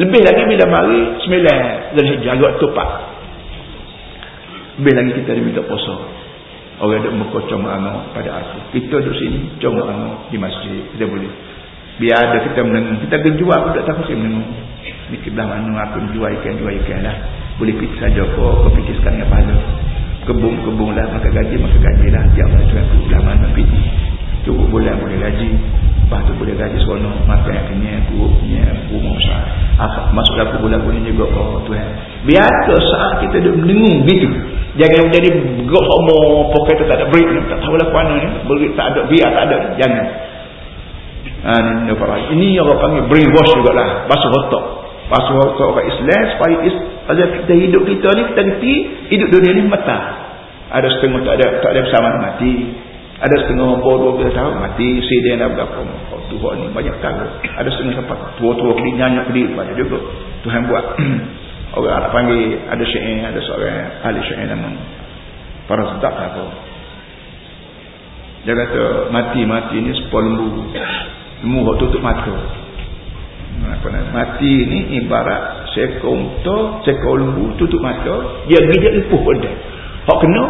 lebih lagi bila mari sembilan Zulhijjah agak tupak lebih lagi kita diminta puasa Orang duduk muka comang pada aku. Kita duduk sini comang di masjid. Kita boleh. Biar ada kita menengung. Kita kejual pun tak tahu saya menengung. Ini kiblah mana aku jual ikan, jual ikan lah. Boleh pergi saja kau. Kau pergi sekarang yang pahala. Kebung-kebung lah. Maka gaji, maka gaji lah. Tuhan aku belah mana pergi. Cukup bulan boleh gaji. Lepas tu boleh gaji seronok. Makan kuruk kenyang, rumah besar. Masuk aku bulan boleh juga oh Tuhan. Biar saat kita duduk menengung gitu. Jangan jadi gok homo poket tak ada break tak tahu lah mana ni. Break tak ada biar tak ada. Jangan. Ni, ini orang panggil brainwash jugalah. Basuh otak. Basuh otak orang Islam supaya is, kita hidup kita ni kita ngerti hidup dunia ni mata. Ada setengah tak ada tak ada bersama mati. Ada setengah bodoh kita tahu mati. Sedih nak berapa. Oh, Tuhan ni banyak tahu. Ada setengah sempat tua-tua kali nyanyak kali banyak juga. Tuhan buat. orang Arab panggil ada syair ada seorang ahli syair nama para sedap apa dia kata mati-mati ni sepuluh lembu yang tutup mata nak mati ni ibarat seekor unta seekor lembu tutup mata dia gigit lepuh pun dia hak kena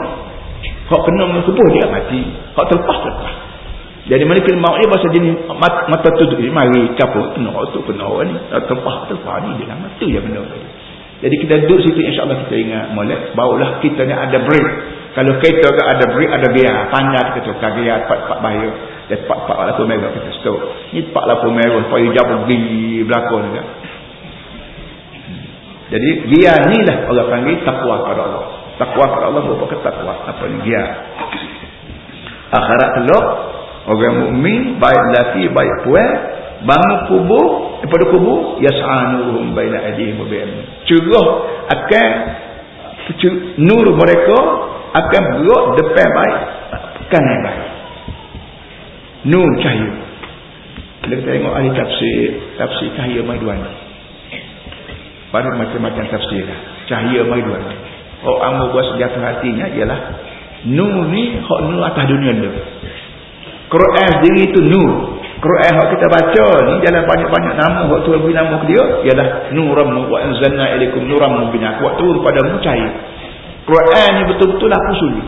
hak kena mengepuh dia mati hak terlepas terlepas jadi malaikat maut ni bahasa jenis mata, ni mari caput kena tu kena orang ni terlepas terlepas ni dia lah mati je benda tu jadi kita duduk situ insyaAllah kita ingat molek. Barulah kita ni ada break. Kalau kita ada break, ada gear. Panjat kita tukar gear empat-empat bahaya. Dan empat-empat lampu merah kita stop. Ini empat lampu merah. Supaya jauh pergi belakang. Jadi gear ni lah orang panggil takwa kepada Allah. Takwa kepada Allah merupakan takwa. Apa ni gear. Akhirat teluk. Orang mukmin baik lelaki, baik puan bangun kubur daripada kubur yas'anuhum baina aydihim wa bainahum cerah akan nur mereka akan bergerak depan baik kanan baik nur cahaya kita tengok ahli tafsir tafsir cahaya maiduan pada macam-macam tafsir lah. cahaya maiduan hak amba buat sejahtera hatinya ialah nur ni hak nur atas dunia ni. Quran sendiri itu nur. Quran yang kita baca ni jalan banyak-banyak nama waktu lebih nama ke dia ialah nuram wa anzalna ilaikum nuram mubina waktu pada cahaya. Quran ni betul-betul aku suluh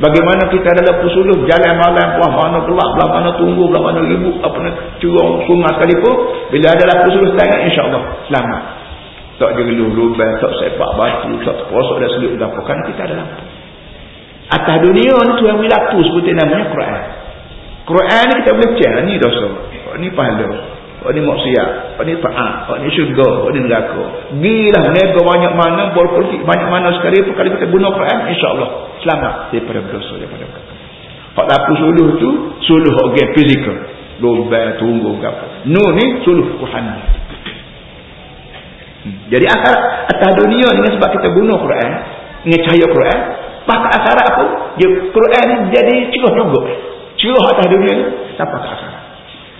bagaimana kita dalam pusuluh jalan malam belah mana gelap belah mana tunggu belah mana ribut apa nak curang sungai sekalipun bila adalah pusuluh tangan insyaAllah selamat tak jeluh lubang tak sepak batu tak terposok dan selik apa kan kita adalah atas dunia ni tu yang wilaku seperti namanya Quran Quran ni kita boleh cek ni dosa ni pahala Oh ni maksiat, oh ni taat, oh ni syurga, oh ni neraka. Gilah nego banyak mana, berpolitik banyak mana sekali kalau kita guna Quran, insya-Allah selamat daripada berdosa daripada. Hak lapu suluh tu, suluh organ fizikal. Lubang, tunggu apa. Nu ni suluh Quran. Hmm. Jadi akal atas dunia dengan sebab kita guna Quran, dengan cahaya Quran, pakai akhirat apa? Dia Quran ni jadi cerah juga. Cerah atas dunia ni, ke akhirat.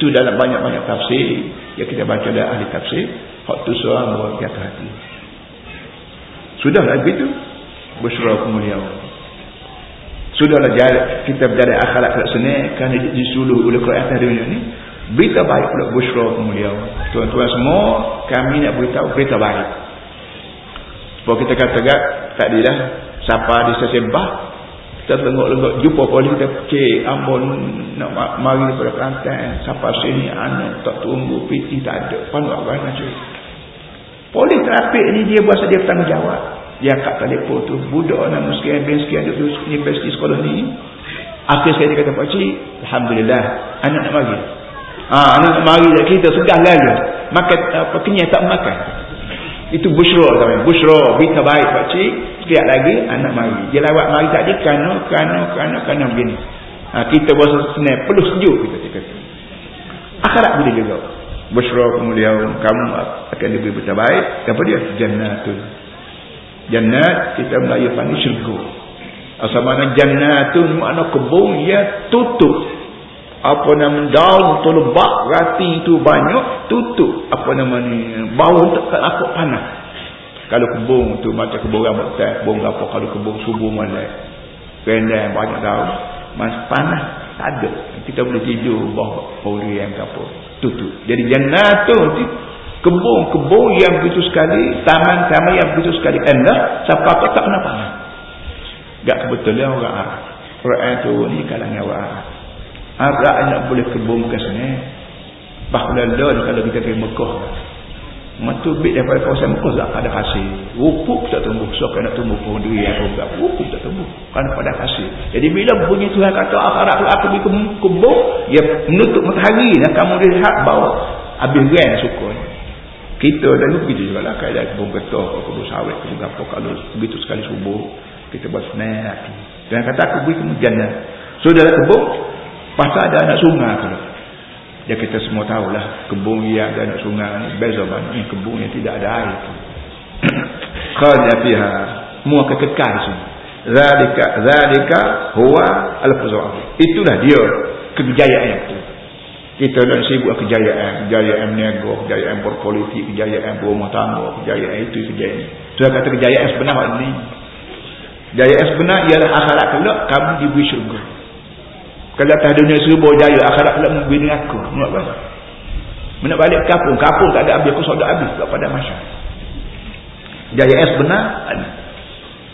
Itu dalam banyak-banyak tafsir yang kita baca dari ahli tafsir. Hak tu soal buat jatuh hati. Sudahlah begitu. Bersyurah kemuliaan. Sudahlah kita berjalan kat sini kerana disuluh oleh Quran atas dunia ni. Berita baik pula bersyurah kemuliaan. Tuan-tuan semua, kami nak beritahu berita baik. Sebab kita kata tak tadilah siapa di sesembah kita tengok-tengok jumpa polis kita cik ambon nak mari daripada Kelantan. Sampai sini anak tak tunggu piti tak ada. Panggap kan cik polis terapik ni dia buat dia bertanggungjawab dia kat telefon tu budak nama sekian ben sekian duduk universiti sekolah ni. Akhir sekali dia kata pakcik Alhamdulillah anak nak mari ha, anak nak mari kita segah lalu makan apa kenyai tak makan itu busyra namanya. Busyra berita baik pak cik. Sekejap lagi anak mari. Dia lawat mari tadi kerana kerana kerana kerana begini. Ha, kita berasa senang perlu sejuk kita cakap. Akhirat boleh juga. Busyra kemuliaan kamu akan diberi berita baik. Apa dia? Jannatul. Jannat kita Melayu panggil syurga. Asal mana jannatul makna kebun ya tutup apa nama daun tu lebak rati tu banyak tutup. Apa nama ni bau tak apa panas. Kalau kebun tu macam kebun rambut teh kebun apa kalau kebun subuh malam rendang banyak daun mas panas tak ada. Kita boleh tidur bawah pori yang apa tutup. Jadi jannah tu kebun-kebun yang begitu sekali taman-taman yang begitu sekali endah siapa apa tak kena panas. Kebetulan orang Arab. Quran tu ni kalangan orang Arab Arak nak boleh kebun ke. Bahagian lain kalau kita pergi Mekah. Matu bit daripada kawasan Mekah tak ada hasil. Rupuk tak tumbuh. So nak tumbuh pohon yang rupuk. Tak tumbuh. Kerana pada hasil. Jadi bila bunyi Tuhan kata akhirat aku pergi ke kebun. Dia menutup matahari. Dan kamu lihat bahawa habis ren suka. Kita dah begitu juga lah. Kayak kebun getah. Kebun sawit. Kebun apa. Kalau begitu sekali subuh. Kita buat senang. Dan kata aku pergi ke jannah. So dalam kebun. Pasal ada anak sungai tu. Ya kita semua tahulah kebun yang ada anak sungai ni beza banyak ni kebun yang tidak ada air tu. Khalya fiha semua kekekal semua. Zalika zalika huwa al-fuzul. Itulah dia kejayaan itu. Kita dah sibuk kejayaan, kejayaan nego, kejayaan berpolitik, kejayaan berumah tangga, kejayaan itu kejayaan. Itu kata kejayaan sebenar ini. Kejayaan sebenar ialah akhirat kelak kamu diberi syurga. Kalau atas dunia serba jaya akhirat pula memberi aku. Nak apa? Nak balik kapung. Kapung tak ada habis. Aku sudah habis pada masa. Jaya es benar.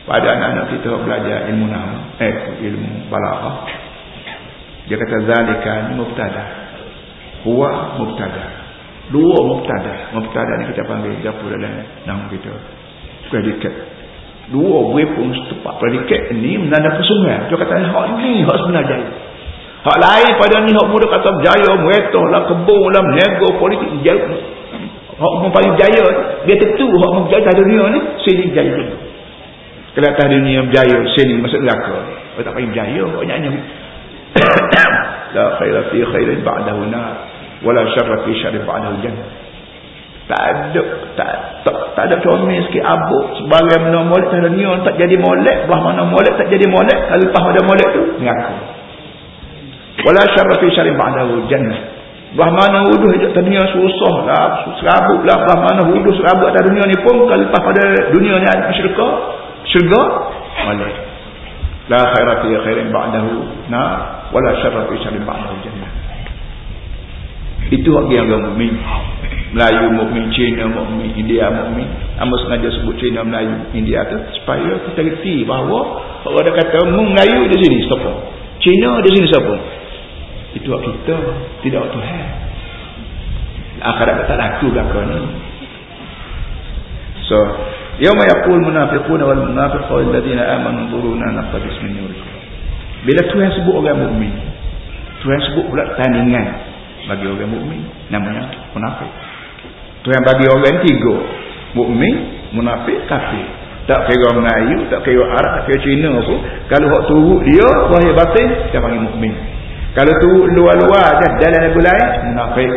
Pada anak-anak kita belajar ilmu nama. Eh, ilmu balakah. Dia kata zalika mubtada. Huwa mubtada. Dua mubtada. Mubtada ni kita panggil dapur dalam nama kita. Predikat. Dua buih pun tepat. Predikat ni menandakan sungai. Dia kata, hak ni hak sebenar jaya. Hak lain pada ni hak muda kata berjaya, meretoh lah, kebun lah, nego, politik, jaya. Hak pun paling jaya, dia tentu hak pun berjaya dunia ni, sini berjaya dulu. Kalau atas dunia berjaya, sini masuk neraka. Hak tak paling berjaya, hak nyanyi. La khaira fi khairin ba'dahu nar, wala syarra fi syarri ba'dahu jannah. Tak ada, tak, tak, tak ada comel sikit abuk sebagai mana molek tak jadi molek belah mana molek tak jadi molek kalau lepas pada molek tu ngaku wala syarra fi syarri ba'dahu jannah. Bah mana wuduh hidup dunia susah lah. Serabut lah. Bah mana wuduh serabut ada dunia ni pun kalau lepas pada dunia ni ada syurga syurga malak la khairati khairin ba'dahu. Na wala syarra fi syarrin ba'dahu jannah. Itu hak yang orang mukmin Melayu mukmin Cina mukmin India mukmin Amba sengaja sebut Cina Melayu India tu supaya kita reti bahawa kalau ada kata Melayu di sini siapa Cina di sini siapa itu kita tidak Tuhan. Akhirat tak laku belakang ni. So yauma yaqul munafiquna wal munafiqatu alladhina amanu dhuruna naqtabis min nurikum bila Tuhan sebut orang mukmin Tuhan sebut pula tandingan bagi orang mukmin namanya munafik. Tuhan bagi orang tiga mukmin munafik kafir. Tak kira Melayu tak kira Arab tak kira Cina pun. Kalau hak turut dia wahai batin dia panggil mukmin kalau turut luar-luar je dalam lagu lain munafik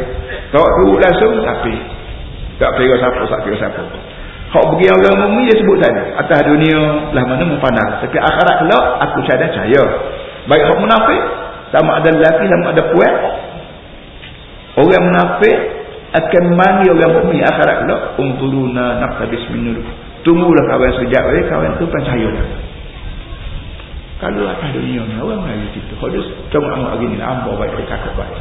kalau turut langsung kafir tak kira siapa tak kira siapa. Hak bagi orang mukmin dia sebut tadi atas dunia lah mana memandang tapi akhirat kelak aku cahaya cahaya. Baik hak munafik sama ada lelaki sama ada puan. Orang munafik akan mani orang mukmin akhirat kelak. Unturuna naqtabis min nur tunggulah kawan sejak eh kawan tu percaya kalau atas dunia ni orang lagi kita kalau cuma amak gini ambo baik dari kakak baik.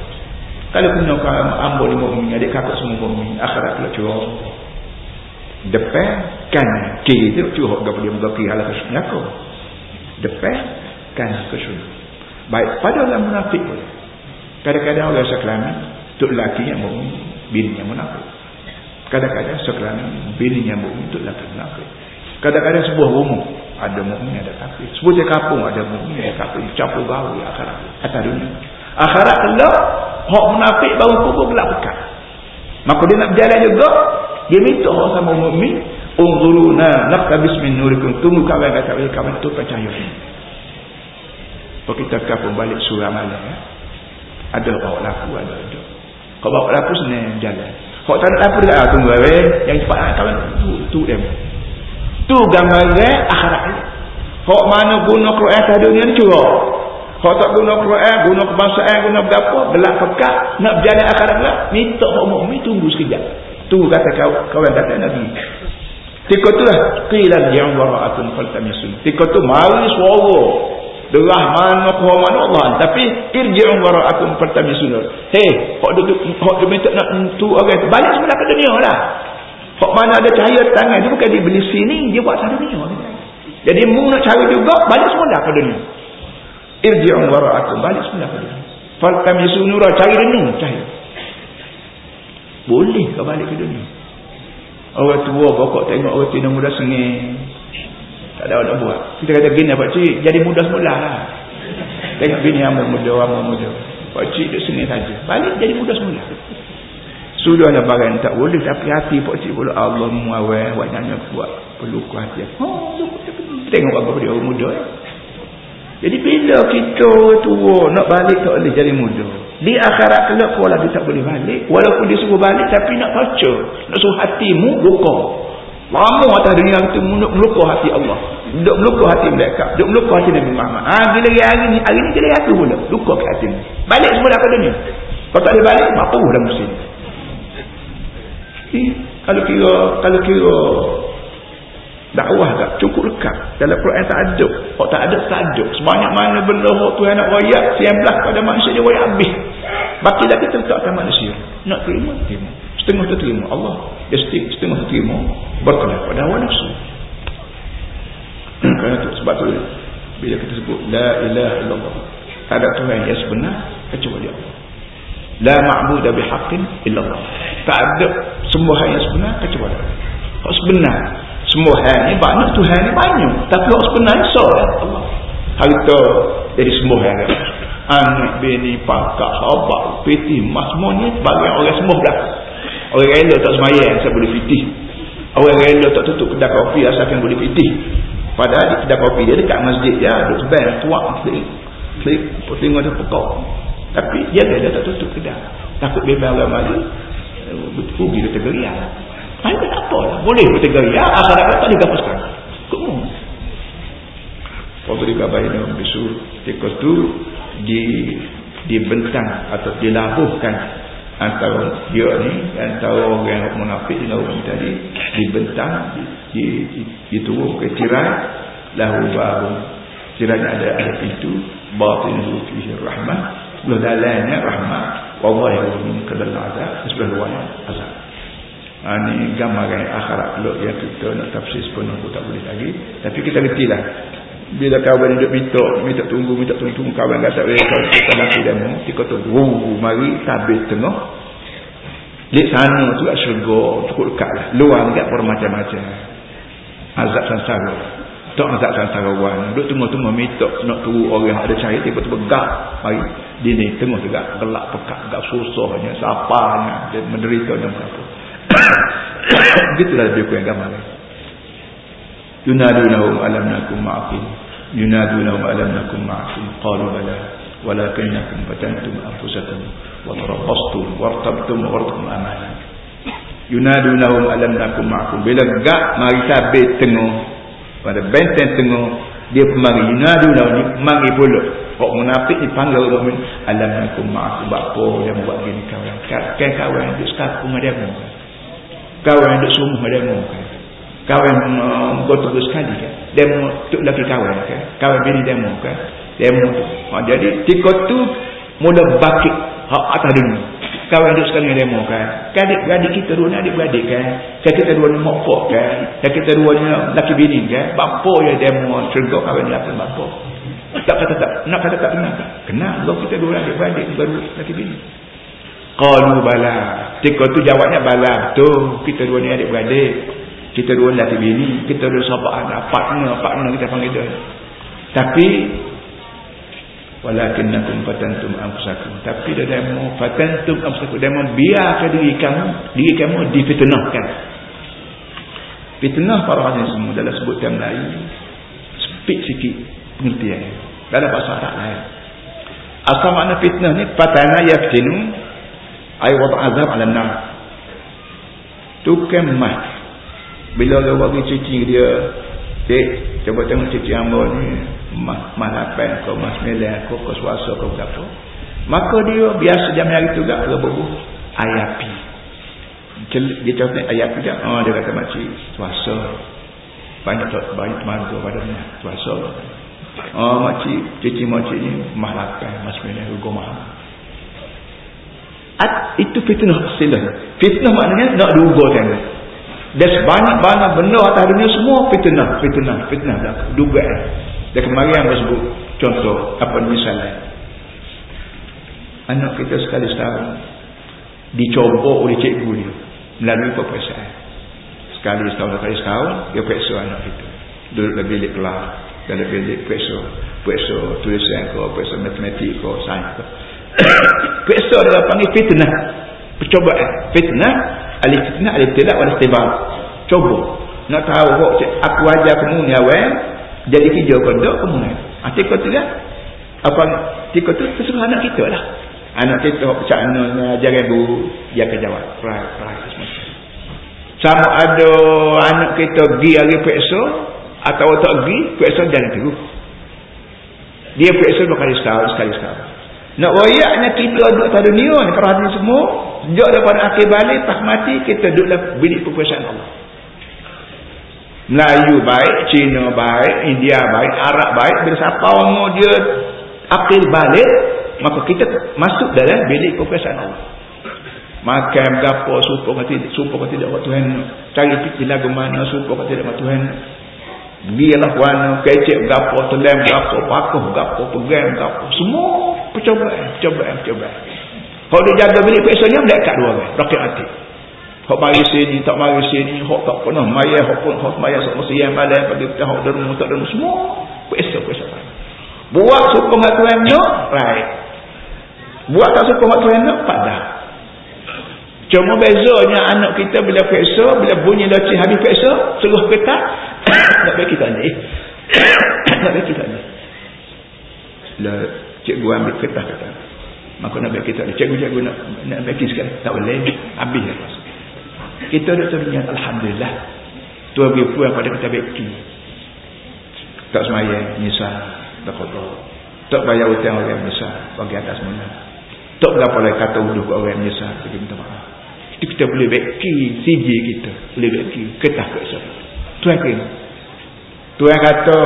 Kalau kena kawan ambo ni mukmin adik kakak semua mukmin akhirat kelak curang depan kan kiri tu gak dia muka kiri halah kesunya aku depan kan kesunya baik pada orang munafik pun. Kadang-kadang orang sekelamin tuk lelaki yang mukmin bini yang munafik. Kadang-kadang sekelana bini yang mukmin tuk lelaki munafik. Kadang-kadang sebuah rumah ada mukmin ada kafir. Sebuah kampung ada mukmin ada kafir. Campur baru di akhirat. Atas dunia. Akhirat kelak hak munafik baru kubur gelap pekat. Maka dia nak berjalan juga dia minta orang sama mukmin unzuruna naqtabis min nurikum. Tunggu kawan kata kawan tu percaya kalau kita kapung balik surah malam ya. ada orang laku ada ada kau bawa lapu senang jalan. Kau tak nak lapu dekat ah, tunggu eh. Yang cepat ah kawan tu. Tu dem. Tu gambar akhirat. Kau mana guna Quran atas dunia ni curah. Kau tak guna Quran, guna kebangsaan, guna berapa, gelap pekat, nak berjalan akhirat lah. Minta hak mukmin tunggu sekejap. Tunggu kata kau kawan kata Nabi. Tika tu lah. Qilal yang wara'atun faltamisun. Tika tu mari suara derah mana kuah mana Allah tapi irji'un wara'akum pertamisun hei hok duduk hok minta nak tu orang balik semula ke dunia lah hok mana ada cahaya tangan dia bukan dia beli sini dia buat sana dunia jadi mu nak cari juga balik semula ke dunia irji'un wara'akum balik semula ke dunia pertamisun nurah cari dunia cahaya boleh ke balik ke dunia orang tua pokok tengok orang tua muda sengih tak ada nak buat. Kita kata gini Pak Cik, jadi mudah semula lah. Tengok bini amat muda, amat muda. Pak Cik duduk sini saja. Balik jadi mudah semula. Sudah ada barang tak boleh tapi hati Pak Cik boleh Allah muawal buat nyanyi buat peluku hati. Oh, tengok apa dia orang muda ya. Jadi bila kita tua nak balik tak boleh jadi muda. Di akhirat kelak kau lagi tak boleh balik. Walaupun dia suruh balik tapi nak baca. Nak suruh hatimu luka. Lama atas dunia itu melukuh hati Allah. Duk melukuh hati mereka. Duk melukuh hati Nabi Muhammad. Ha, bila hari ni, hari ni jadi hati pula. Lukuh ke hati ni. Balik semula ke dunia. Kalau tak boleh balik, matuh dah musim. Eh, kalau kira, kalau kira dakwah tak cukup lekat. Dalam Quran tak ada. Kalau tak ada, tak ada. Sebanyak mana benda Tuhan nak rakyat, siang belah pada manusia dia rakyat habis. Baki lagi tentukan manusia. Nak terima, terima setengah terima Allah dia setengah terima berkenaan pada hawa nafsu kerana itu sebab tu bila kita sebut la ilaha illallah ada Tuhan yang sebenar kecuali Allah la ma'budah bihaqqin illallah tak ada sembahan yang sebenar kecuali Allah hak sebenar sembahan ni banyak Tuhan ni banyak tapi hak sebenar ni Allah harta jadi sembahan anak bini pakak habak peti mas monyet bagi orang semua belakang Orang rela tak semayang asal boleh fitih. Orang rela tak tutup kedai kopi asalkan boleh fitih. Padahal kedai kopi dia dekat masjid dia duduk sebar tuak klik. Klik tengok dia pekok. Tapi dia tak tutup kedai. Takut bebas orang mali. Rugi dia tergeriak. Main tak apa lah. Boleh pun tergeriak. Akhirat tak digapus sekarang. Kumum. Fabrika Bainam Bisu Tikus tu di dibentang atau dilabuhkan antara dia ni antara orang yang munafik dengan orang tadi dibentang di, di, diturun ke tirai lahu baru tirai ada ada pintu batin fihi rahmah sebelah dalamnya rahmah wallah yang min qadar azab sebelah luarnya azab. Ha, ini gambaran akhirat kalau yang kita nak tafsir sepenuh pun tak boleh lagi. Tapi kita reti lah bila kawan duduk minta minta tunggu minta tunggu kawan kata eh kalau kita mati demo kita tunggu. Mari tabis tengah di sana tu kat syurga cukup dekat lah. Luar dekat bermacam-macam azab sansara tak azab sansara wan duduk tunggu-tunggu minta nak tunggu orang ada cahaya tiba-tiba gak. Mari dia ni tengok juga gelak pekat agak susahnya siapanya dia menderita dan apa. Gitulah lebih kurang gambar yunadunahum alam nakum ma'afin yunadunahum alam nakum ma'afin qalu bala walakinakum batantum anfusatum wa tarabastum wa artabtum wa artum amalan yunadunahum alam nakum ma'afin bila gak mari sabit tengok pada benteng tengok dia kemari. yunadunahum ni manggil pulut orang munafik dipanggil orang alam nakum ma'akum apa yang buat gini kawan? Kan kawan yang duduk sekapung ada mu kawan yang duduk sumuh ada mu kan? Kawan gotong sekali kan? Demo tu lagi kawan kan? Kawan bini demo kan? Demo tu ha, jadi tiga tu mula bakit hak atas dunia. Kawan duduk sekali demo kan? Adik adik kita dua adik beradik kan? Kan kita dua ni mokpok kan? Kan kita dua ni laki bini kan? Bapa ya demo sergok kawan ni apa bapa tak kata tak nak kata tak kenal kenal. Lo kita dua adik beradik baru laki bini. Qalu bala. Tiga tu jawabnya bala. Betul. Kita dua ni adik beradik kita dua lelaki bini. Kita dua sahabat anak. Partner partner kita panggil dia. Tapi walakinnakum fatantum anfusakum. Tapi dia demo fatantum anfusakum. Demo biarkan diri kamu diri kamu difitnahkan. Fitnah para hadis semua dalam sebutan Melayu speak sikit pengertian. Dalam bahasa Arab lain asal makna fitnah ni fatana yaftinu ay wad' azab ala nar. Tukam mah. Bila orang bagi cuci dia dek cuba tengok cuci hamba ni. Mah mah lapan kau mah sembilan kau kau suasa kau berapa maka dia biasa jam hari tu gak rebu ayapi dia cakap ayapi tak oh dia kata makcik suasa. Banyak tak banyak teman tu pada ni suasa oh makcik cuci makcik ni mah lapan mah At, itu fitnah sila. Fitnah maknanya nak duga tengok. Dan sebanyak-banyak benda atas dunia semua fitnah, fitnah, fitnah dah dugaan. Dan kemarin yang sebut contoh apa misalnya. Anak kita sekali setahun dicoba oleh cikgu dia melalui peperiksaan. Sekali setahun sekali setahun dia periksa anak kita. Duduk dalam bilik kelas, dalam bilik periksa, periksa tulisan ke, periksa matematik ke, sains ke. periksa adalah panggil fitnah. Percobaan. Fitnah alif fitnah alif tilak wal istibar cuba. Nak tahu aku ajar kamu ni awal jadi kerja kau dok kamu ni. Hati kau tu apa tika tu terserah anak kita lah. Anak kita macam mana ajar ibu dia akan jawab. Right right sama ada anak kita pergi hari periksa atau tak pergi periksa jangan terus dia periksa dua kali setahun sekali setahun. Nak royaknya kita duduk atas dunia ni perhatian semua sejak daripada akhir balik tak mati kita duduklah bilik perpustakaan Allah. Melayu baik Cina baik India baik Arab baik bila siapa orang dia akhir balik maka kita masuk dalam bilik perpustakaan Allah. Makan berapa suka kata tidak suka kata tidak buat Tuhan cari fikir lagu mana suka kata tidak buat Tuhan biarlah warna kecek berapa telem berapa pakuh berapa pegang berapa semua percobaan percobaan percobaan kalau dia jaga bilik peksanya melekat dua orang rakyat hati Hak mari sini, tak mari sini, hak tak pernah mayar, hak pun hak mayar sok mesti malam pada kita hak dermu tak dermu semua. Pesa pesa. Buat suka mak tuan nak, right. Buat tak suka mak tuan nak, pada. Cuma bezanya anak kita bila pesa, bila bunyi locik habis pesa, suruh petak, nak bagi kita ni. nak bagi kita ni. Lah cikgu ambil kertas kata maka nak bagi kita cikgu-cikgu nak nak bagi sekali. Tak boleh. Habis lah. Kita dah terbinyat Alhamdulillah. Tu bagi puan pada kita bagi tak semayang nyesal tak kotor. Tak bayar hutang orang besar bagi atas mana tak berapa lagi kata uduh orang menyesal kita minta maaf itu kita boleh beki CG kita. Boleh beki ketah ke sana. Tuhan kata Tuhan kata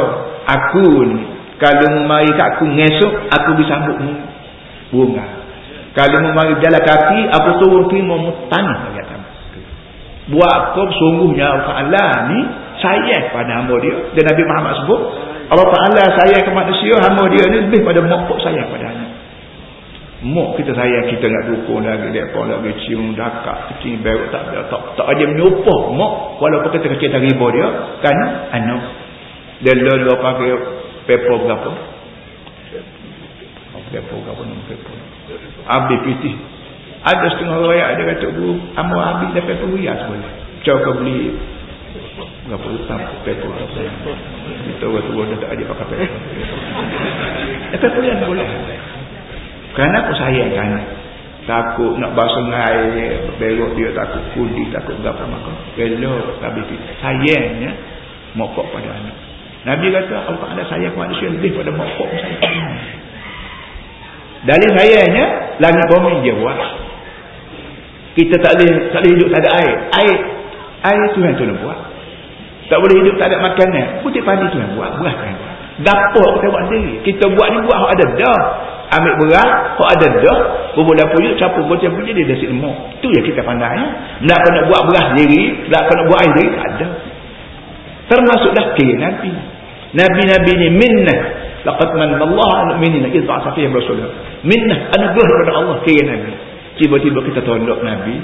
aku ni kalau mari kat aku ngesok aku bisa sambut bunga. Kalau mari jalan kaki aku turun terima tanah kata buat apa sungguhnya Allah ni sayang pada hamba dia. Dan Nabi Muhammad sebut Allah Ta'ala sayang ke manusia hamba dia ni lebih pada mokok sayang pada anak mok kita sayang kita nak dukung lagi dia pun lagi cium dakak kecil beruk tak ada tak, tak ada menyumpah mok. Walaupun kita kecil tak riba dia. Kan anak. Dia lalu pakai paper berapa? Paper berapa nombor paper? Habis pitih ada setengah orang ada kata guru amu habis dah paper rias boleh cuba beli berapa utang paper kita tua-tua dah tak ada pakai paper. Paper rias boleh kerana aku sayang kan takut nak basuh air berok dia takut kudi takut berapa maka belok tapi sayangnya mokok pada anak. Nabi kata Allah ada sayang manusia lebih pada mokok. Dari sayangnya langit bumi dia buat. Kita tak boleh tak boleh hidup tak ada air. Air air Tuhan tu nak buat. Tak boleh hidup tak ada makanan. Putih padi Tuhan buat buat. Kan dapur kita buat sendiri. Kita buat ni buat ada dah ambil berat kok ada dah bermula pujuk campur goceng pujuk dia dah si lemak tu yang kita pandai ya? nak kena buat beras sendiri nak kena buat air sendiri tak ada. Termasuklah kira Nabi. Nabi-Nabi ni minnah. Laqad manna Allah ala minna idh ba'atha fihim rasulah minnah anugerah daripada Allah kira Nabi. Tiba-tiba kita tolak Nabi.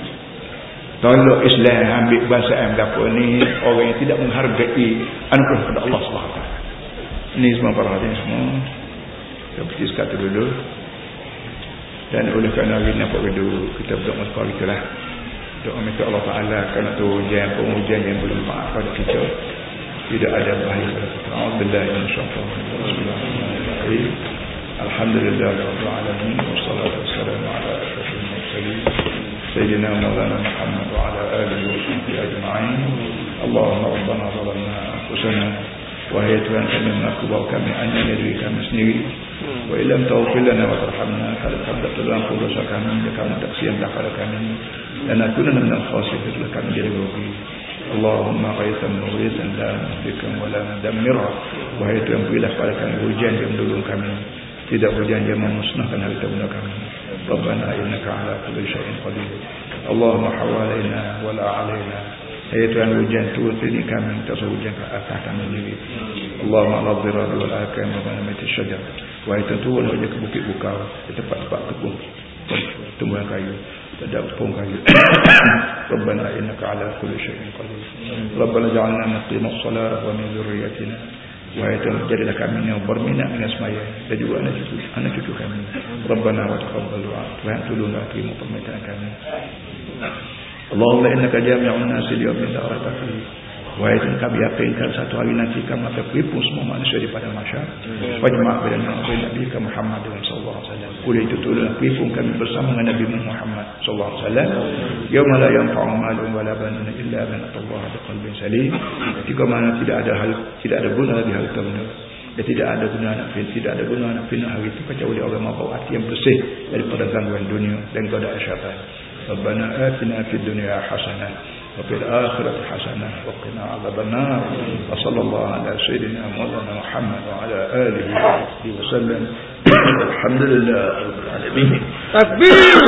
Tolak Islam ambil bahasa am apa ni orang yang tidak menghargai anugerah daripada Allah SWT ini semua para hadirin semua seperti sekata dulu. Dan oleh kerana hari ni nampak dulu kita berdoa sekolah kita lah. Doa minta Allah Ta'ala kerana tu hujan pun hujan yang belum maaf pada kita. Tidak ada bahaya kita. Alhamdulillah insyaAllah. Alhamdulillah Rabbil Alamin. Wassalatu wassalamu ala ashrafil mursalin. Sayyidina Maulana Muhammad wa ala alihi wa sahbihi ajma'in. Allahumma rabbana zalamna anfusana Wahai Tuhan kami mengaku bahawa kami hanya diri kami sendiri. Wa ilam tawfil lana wa tarhamna kamu tak tolong aku dosa kami Dan kamu tak siaplah pada kami. Dan aku dan menang khasih Setelah kami jadi rugi. Allahumma qaitan mughizan la nahbikam wa la nadamirah Wahai Tuhan berilah pada kami hujan yang mendulung kami. Tidak hujan yang memusnahkan harta benda kami. Rabbana innaka ala kulli syai'in qadir. Allahumma hawalaina wa la alaina Ya Tuhan hujan turun sini kami usah hujan ke atas kami sendiri Allahumma Allah zirah wal akam Wa mana mati syajar. Wahai Tuhan turun hujan ke bukit bukau Di tempat-tempat kebun. Tumbuhan kayu tidak pun kayu. Rabbana innaka ala kulli syai'in qadir. Rabbana ja'alna naqima as-salat wa min dhurriyyatina. Wahai Tuhan jadilah kami yang berminat dengan semaya. Dan juga anak cucu, anak cucu kami. Rabbana wa taqabbal du'a. Tuhan tolonglah terima permintaan kami Allahumma innaka jami'un nasi liyawmin la raiba fihi. Tuhan kami yakinkan satu hari nanti kamu akan berhimpun semua manusia di pada masyarakat. Wajma' bila Nabi Nabi Muhammad sallallahu alaihi wasallam. Itu tolong berhimpun kami bersama dengan Nabi Muhammad sallallahu alaihi wasallam. Yauma la yanfa'u malun wala banun illa man atallaha biqalbin salim. Ketika mana tidak ada hal tidak ada guna di hal itu dan tidak ada guna nak fin tidak ada guna nak fin hari itu kecuali orang mahu hati yang bersih daripada gangguan dunia dan godaan syaitan. ربنا آتنا في الدنيا حسنة وفي الآخرة حسنة وقنا عذاب النار وصلى الله على سيدنا مولانا محمد وعلى آله وصحبه وسلم. الحمد لله رب العالمين. تكبير.